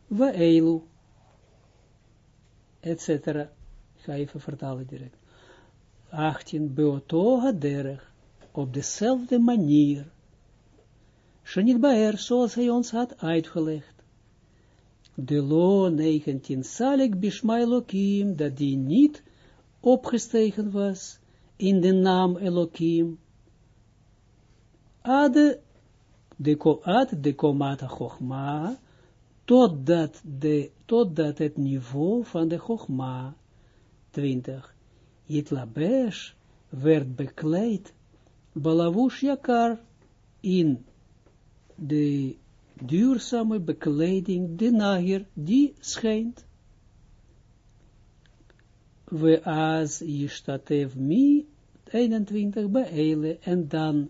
we eilu, etc. Ga even vertalen direct. 18. Beoto haderech op dezelfde manier. Shanit Baer, zoals hij ons had uitgelegd. De lo 19 Salik Bishma Elohim, dat die niet opgestegen was in de naam Elohim. Ad de, ad de komata Chochma, totdat, de, totdat het niveau van de Chochma, 20, Yitlabesh, werd bekleed Balavush Yakar in de duurzame bekleding, de nagir, die schijnt. We as yishtatev mi, 21 bij en dan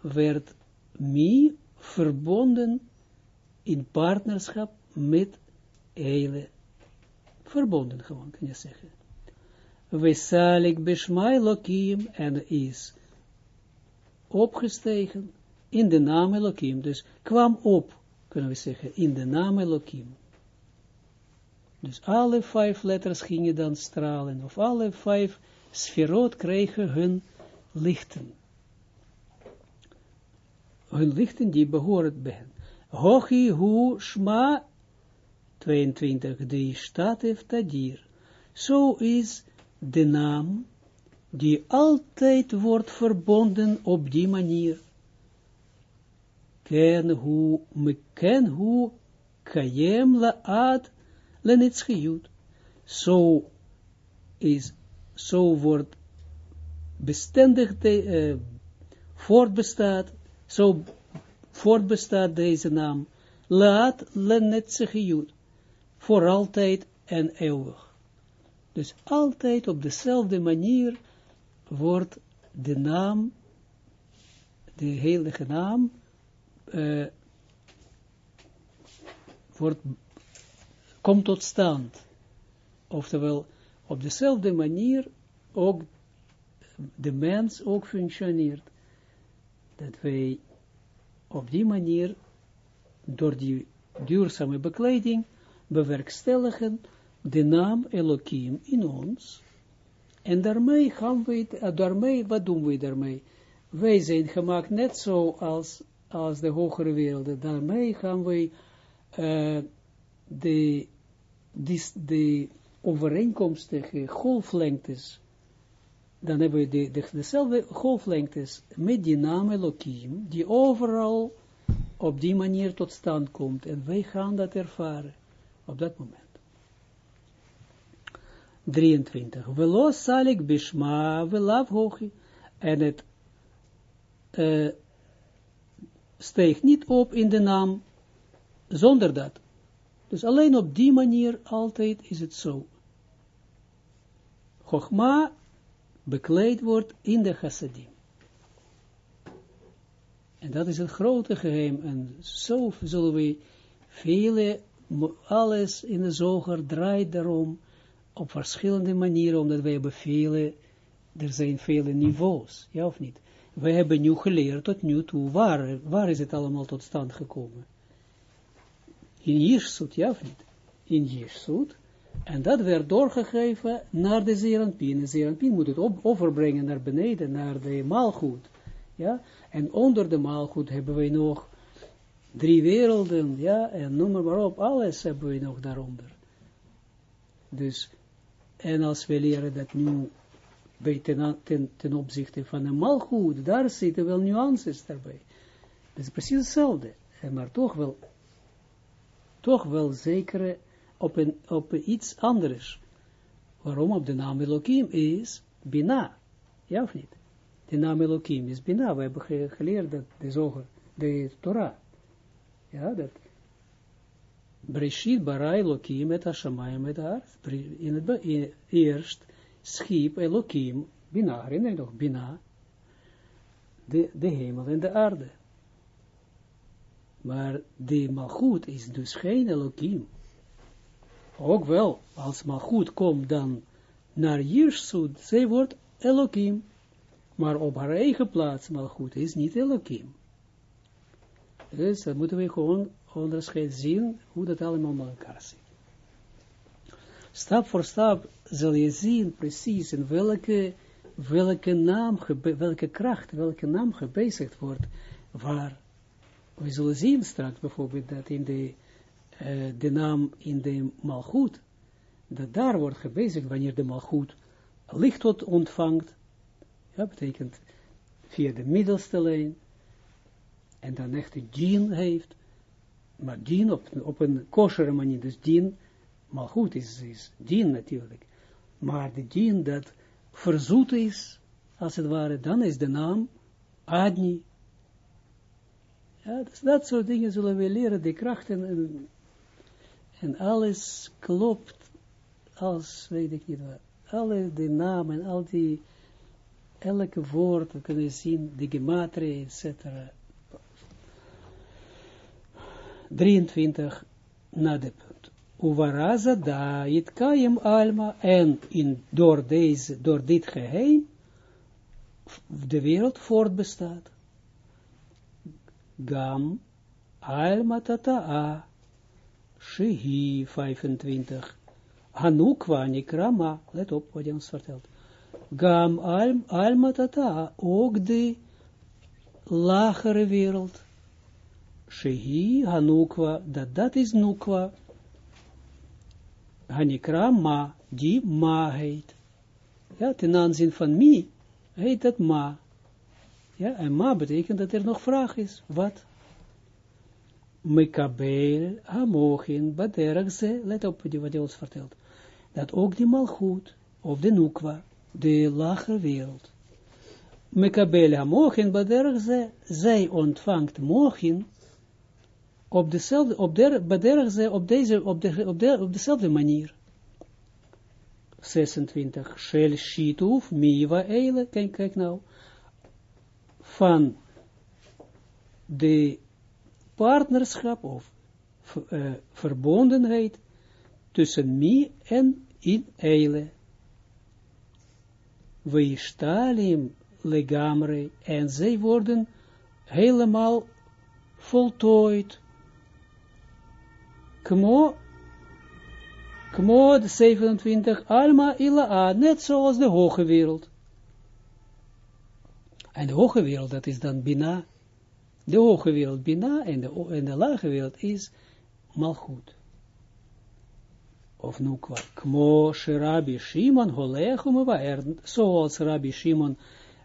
werd mi verbonden in partnerschap met Eile. Verbonden gewoon, kan je zeggen. We salik beshmai lokim en is opgestegen in de naam Elohim. Dus kwam op, kunnen we zeggen, in de naam Elohim. Dus alle vijf letters gingen dan stralen, of alle vijf sferot kregen hun lichten. Hun lichten die behoren bij hen. Hochi hu shma 22, de statev tadir. Zo is de naam die altijd wordt verbonden op die manier. Ken hu, me ken hu, kayem laat lenitzchiyut. Zo is, zo wordt bestendig de, uh, voortbestaat, zo voortbestaat deze naam, laat lenitzchiyut, voor altijd en eeuwig. Dus altijd op dezelfde manier wordt de naam, de heilige naam, uh, wordt, komt tot stand. Oftewel, op dezelfde manier ook de mens ook functioneert. Dat wij op die manier, door die duurzame bekleding, bewerkstelligen de naam Elohim in ons, en daarmee gaan we, uh, daarmee, wat doen we daarmee? Wij zijn gemaakt net zo als, als de hogere werelden. Daarmee gaan we uh, de, de overeenkomstige golflengtes, dan hebben we de, de, dezelfde golflengtes met die naam Elohim, die overal op die manier tot stand komt. En wij gaan dat ervaren op dat moment. 23. Velo salik bishma velav hochi. En het uh, steeg niet op in de naam zonder dat. Dus alleen op die manier altijd is het zo. Chogma bekleed wordt in de chassadim. En dat is het grote geheim. En zo zullen we vele, alles in de zoger draait daarom op verschillende manieren, omdat wij hebben vele, er zijn vele niveaus, ja of niet? We hebben nu geleerd tot nu toe, waar, waar is het allemaal tot stand gekomen? In Jirsut, ja of niet? In Jirsut, en dat werd doorgegeven naar de Zeranpien. De Zeranpien moet het overbrengen naar beneden, naar de maalgoed, ja? En onder de maalgoed hebben we nog drie werelden, ja, en noem maar op, alles hebben we nog daaronder. Dus en als we leren dat nu bij ten, opzichte van een malgoed, daar zitten wel nuances daarbij. Dat is precies hetzelfde. Maar toch wel, toch wel zekere op, op iets anders. Waarom op de naam Elohim is Bina. Ja of niet? De naam Elohim is Bina. We hebben geleerd dat de zoger, de Torah. Ja, dat Breshit bara Elohim et Hashamayim et In het eerst schiep Elohim, Bina, herinner je nog, Bina, de, de hemel en de aarde. Maar de malgoed is dus geen Elohim. Ook wel, als malgoed komt dan naar Jirsud, zij wordt Elohim. Maar op haar eigen plaats malgoed is niet Elohim. Dus dat moeten we gewoon onderscheid zien hoe dat allemaal met elkaar zit. Stap voor stap zal je zien precies in welke, welke naam, welke kracht, welke naam gebezigd wordt, waar we zullen zien straks bijvoorbeeld dat in de, uh, de naam in de malgoed, dat daar wordt gebezigd wanneer de malgoed licht ontvangt, ja, betekent via de middelste lijn, en dan echt een dien heeft, maar dien op, op een kosher manier, dus dien, maar goed is, is natuurlijk, maar de dien dat verzoet is, als het ware, dan is de naam Adni. Ja, dus dat soort dingen zullen we leren, de krachten en, alles klopt als, weet ik niet wat, alle de namen, al die, elke woord, we kunnen zien, de gematria, etc. 23 na de punt. Uvaraza da it kayem alma, en in, door, deze, door dit geheim, de wereld voortbestaat. Gam alma tata'a, shehi 25. Hanukwa nikrama, let op wat hij ons vertelt. Gam alm, alma tata, ook de lagere wereld. Shehi hanukwa, dat dat is nukwa. Hanikra ma, die ma heet. Ja, ten aanzien van mi, heet dat ma. Ja, en ma betekent dat er nog vraag is. Wat? Mekabel, hamochin, baderach ze, let op wat hij ons vertelt dat ook die malchut, of de nukwa, de lagere wereld, mekabel ha-mochin baderg ze, zij ontvangt mochin, op dezelfde, op der, ze, op deze, op, de, op, de, op dezelfde manier. 26, shel shituf, miwa eile, kijk, kijk nou, van de partnerschap of uh, verbondenheid tussen mi en in eile. Weishtalim legamre, en zij worden helemaal voltooid. Kmo, kmo de 27, alma ila net zoals de hoge wereld. En de hoge wereld, dat is dan Bina. De hoge wereld Bina en de, en de lage wereld is Malchut of nukwa, kmo Rabbi Shimon holechum er, zoals Rabbi Shimon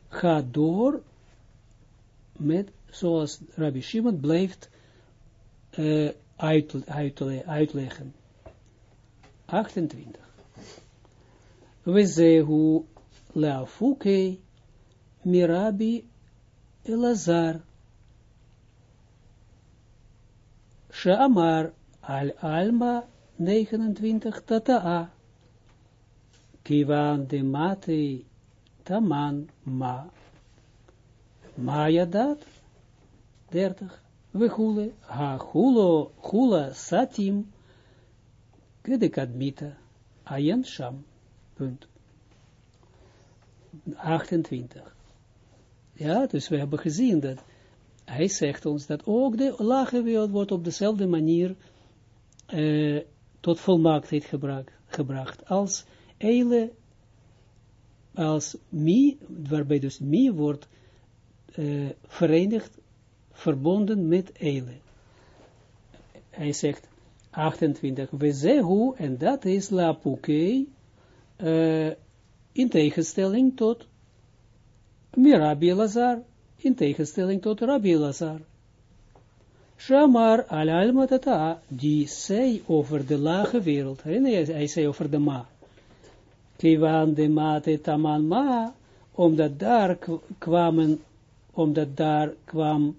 gaat door met, zoals Rabbi Shimon blijft uit, uitleggen. 28. We zehu leafuke mirabi Elazar. Shamar al alma 29 tata'a. Kiwan de taman ma. Maya dat. 30. We hule, ha hulo, hula satim. Gedekadmita. Ayen sham. Punt. 28. Ja, dus we hebben gezien dat hij zegt ons dat ook de lage wereld wordt op dezelfde manier uh, tot volmaaktheid gebracht, als eile, als mi, waarbij dus mi wordt uh, verenigd, verbonden met eile. Hij zegt 28, we zehu, en dat is la puke, uh, in tegenstelling tot Mirabi Lazar, in tegenstelling tot Rabbi Lazar. Shamar al almatata, die zei over de lage wereld. Hij zei over de ma. Kiwan de mate taman ma, omdat daar kwamen, omdat daar kwam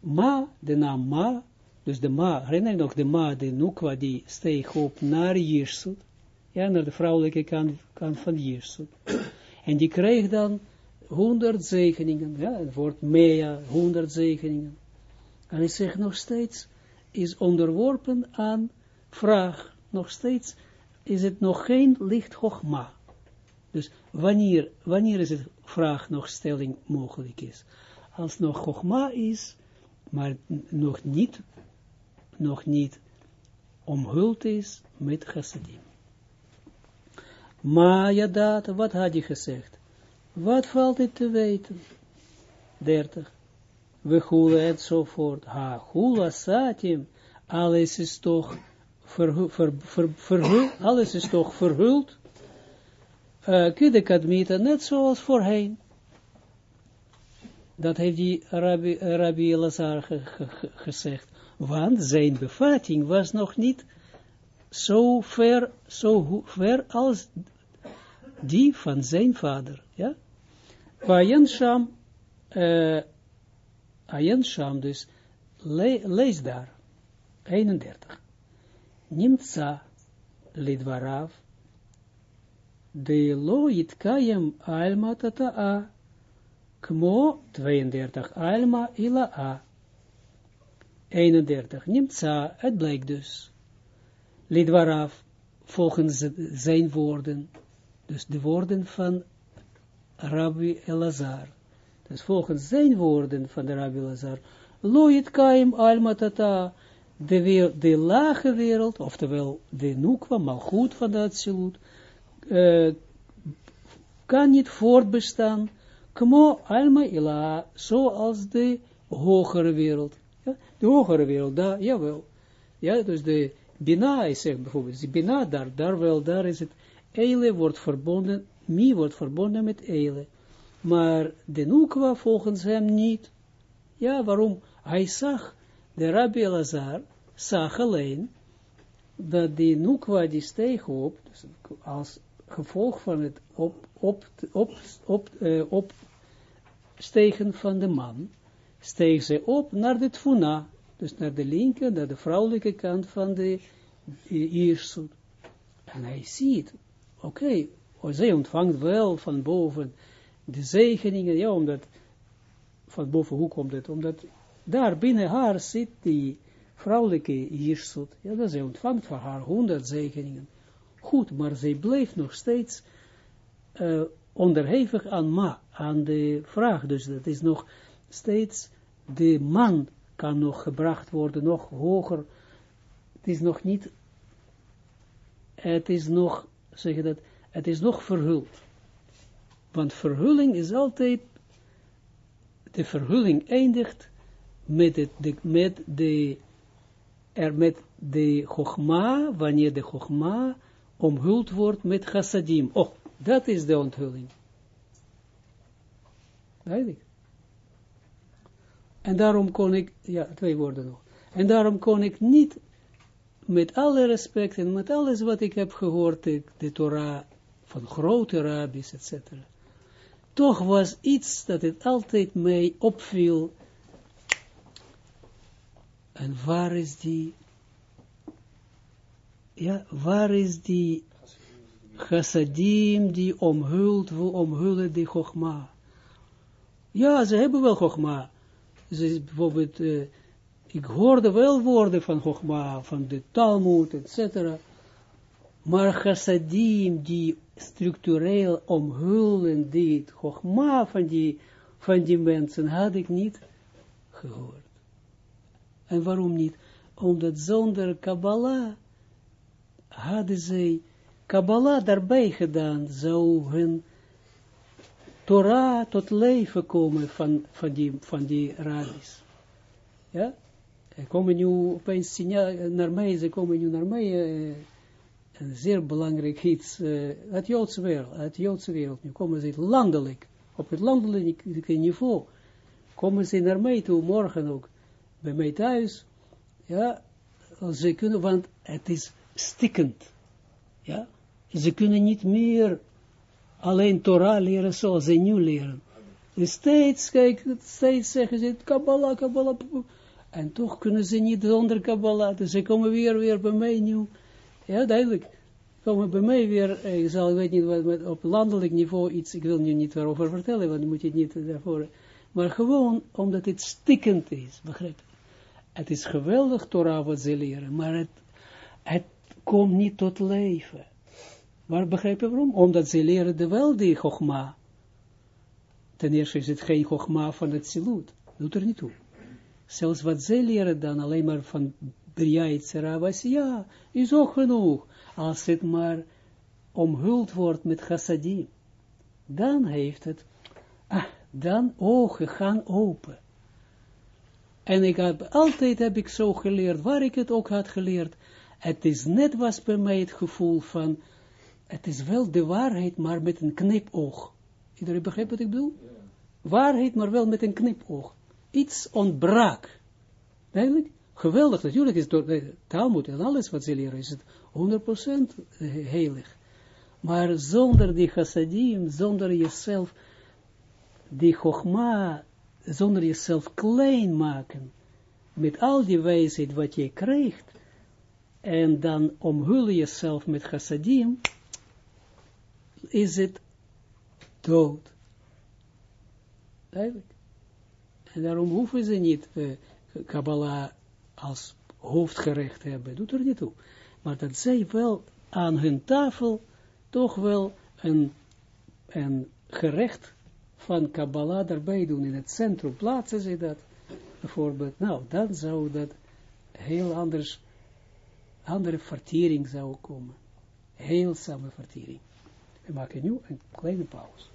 ma, de naam ma, dus de ma, herinner je nog de ma, de nukwa, die steeg op naar Jirsut, ja, naar de vrouwelijke kant, kant van Jirsut. en die kreeg dan honderd zegeningen, ja, het woord mea, honderd zegeningen. En hij zegt nog steeds, is onderworpen aan vraag. Nog steeds is het nog geen licht hoogma. Dus wanneer, wanneer is het vraag nog stelling mogelijk is? Als nog hoogma is, maar nog niet, nog niet omhuld is met chassadim. Maar ja, dat, wat had hij gezegd? Wat valt het te weten? 30 we hula enzovoort. Ha, hula satim, alles is toch alles is toch verhuld. Uh, kadmita, net zoals voorheen. Dat heeft die Rabbi, Rabbi Lazar ge, ge, ge, gezegd. Want zijn bevatting was nog niet zo ver, zo ver als die van zijn vader. Ja? Vajan Sham, uh, Ayen Sham, dus Le, lees daar. 31. Nimtza lidwarav de lo yitkayem alma tata'a kmo 32 alma ila a 31 nimtza het blijkt dus lidwarav volgens zijn woorden dus de woorden van Rabbi Elazar dus volgens zijn woorden van de Rabbi Elazar lo yitkayem alma tata de, de lage wereld, oftewel de nukwa, malgoed van de Atsilut, uh, kan niet voortbestaan, kmo alma ila, zoals de hogere wereld. Ja, de hogere wereld, daar, jawel. Ja, dus de Bina, ik zeg bijvoorbeeld, de Bina, daar, daar wel, daar is het, Eile wordt verbonden, Mi wordt verbonden met Eile. Maar de Nukwa volgens hem niet. Ja, waarom? Hij zag, de Rabbi Elazar, zag alleen, dat die Nukwa die steeg op, dus als gevolg van het op, op, op, op, uh, opstegen van de man, steeg ze op naar de Tfuna, dus naar de linker, naar de vrouwelijke kant van de Iersut. En hij ziet, oké, zij ontvangt wel van boven de zegeningen, ja, omdat, van boven, hoe komt het? Omdat daar binnen haar zit die vrouwelijke Iersut, ja, dat zij ontvangt van haar honderd zegeningen goed, maar zij bleef nog steeds uh, onderhevig aan ma, aan de vraag. Dus dat is nog steeds, de man kan nog gebracht worden, nog hoger. Het is nog niet, het is nog, zeg dat, het is nog verhuld. Want verhulling is altijd, de verhulling eindigt met, het, de, met de, er met de chogma, wanneer de chogma omhuld wordt met chassadim. Oh, dat is de onthulling. Duidelijk. En daarom kon ik, ja, twee woorden nog. En daarom kon ik niet, met alle respect en met alles wat ik heb gehoord, de, de Torah van grote rabbis, etc. Toch was iets dat het altijd mij opviel. En waar is die ja, waar is die chassadim die omhult, omhullen die chogma? Ja, ze hebben wel chogma. Ze bijvoorbeeld, uh, ik hoorde wel woorden van chogma, van de Talmud, etc. Maar chassadim die structureel omhullen die chogma van die, van die mensen, had ik niet gehoord. En waarom niet? Omdat zonder Kabbalah hadden zij Kabbalah daarbij gedaan, zou hun Torah tot leven komen van, van, die, van die rabbis. Ja? Ze komen nu opeens naar mij, ze komen nu naar mij, een zeer belangrijk iets, uh, het Joodse wereld, het Joodse wereld, nu komen ze landelijk, op het landelijke niveau, komen ze naar mij toe, morgen ook, bij mij thuis, ja, ze kunnen, want het is stikkend. Ja? Ze kunnen niet meer alleen Torah leren zoals ze nu leren. En steeds, kijk, steeds zeggen ze, Kabbalah, Kabbalah, en toch kunnen ze niet zonder Kabbalah, dus ze komen weer, weer bij mij nu. Ja, duidelijk. Komen bij mij weer, ik zal, ik weet niet wat, op landelijk niveau iets, ik wil nu niet waarover vertellen, want dan moet je het niet daarvoor, maar gewoon omdat het stikkend is, begrijp je? Het is geweldig Torah wat ze leren, maar het, het komt niet tot leven. Maar begrijp je waarom? Omdat ze leren wel die chogma. Ten eerste is het geen chogma van het silut. Doet er niet toe. Zelfs wat ze leren dan alleen maar van Bria Yitzera was, ja, is ook genoeg. Als het maar omhuld wordt met chassadim. Dan heeft het, ah, dan ogen gaan open. En ik heb, altijd heb ik zo geleerd, waar ik het ook had geleerd, het is net was bij mij het gevoel van, het is wel de waarheid, maar met een knipoog. Iedereen begrijpt wat ik bedoel? Waarheid, maar wel met een knipoog. Iets ontbrak. Eigenlijk, geweldig, natuurlijk is door de Talmud en alles wat ze leren, is het 100% heilig. Maar zonder die chassadim, zonder jezelf, die chogma, zonder jezelf klein maken, met al die wijsheid wat je krijgt, en dan omhullen jezelf met chassadim, is het dood. Eigenlijk. En daarom hoeven ze niet uh, Kabbalah als hoofdgerecht hebben, doet er niet toe. Maar dat zij wel aan hun tafel toch wel een, een gerecht van Kabbalah daarbij doen. In het centrum plaatsen ze dat bijvoorbeeld. Nou, dan zou dat heel anders, andere vertering zou komen. Heel samen vertering. We maken nu een kleine pauze.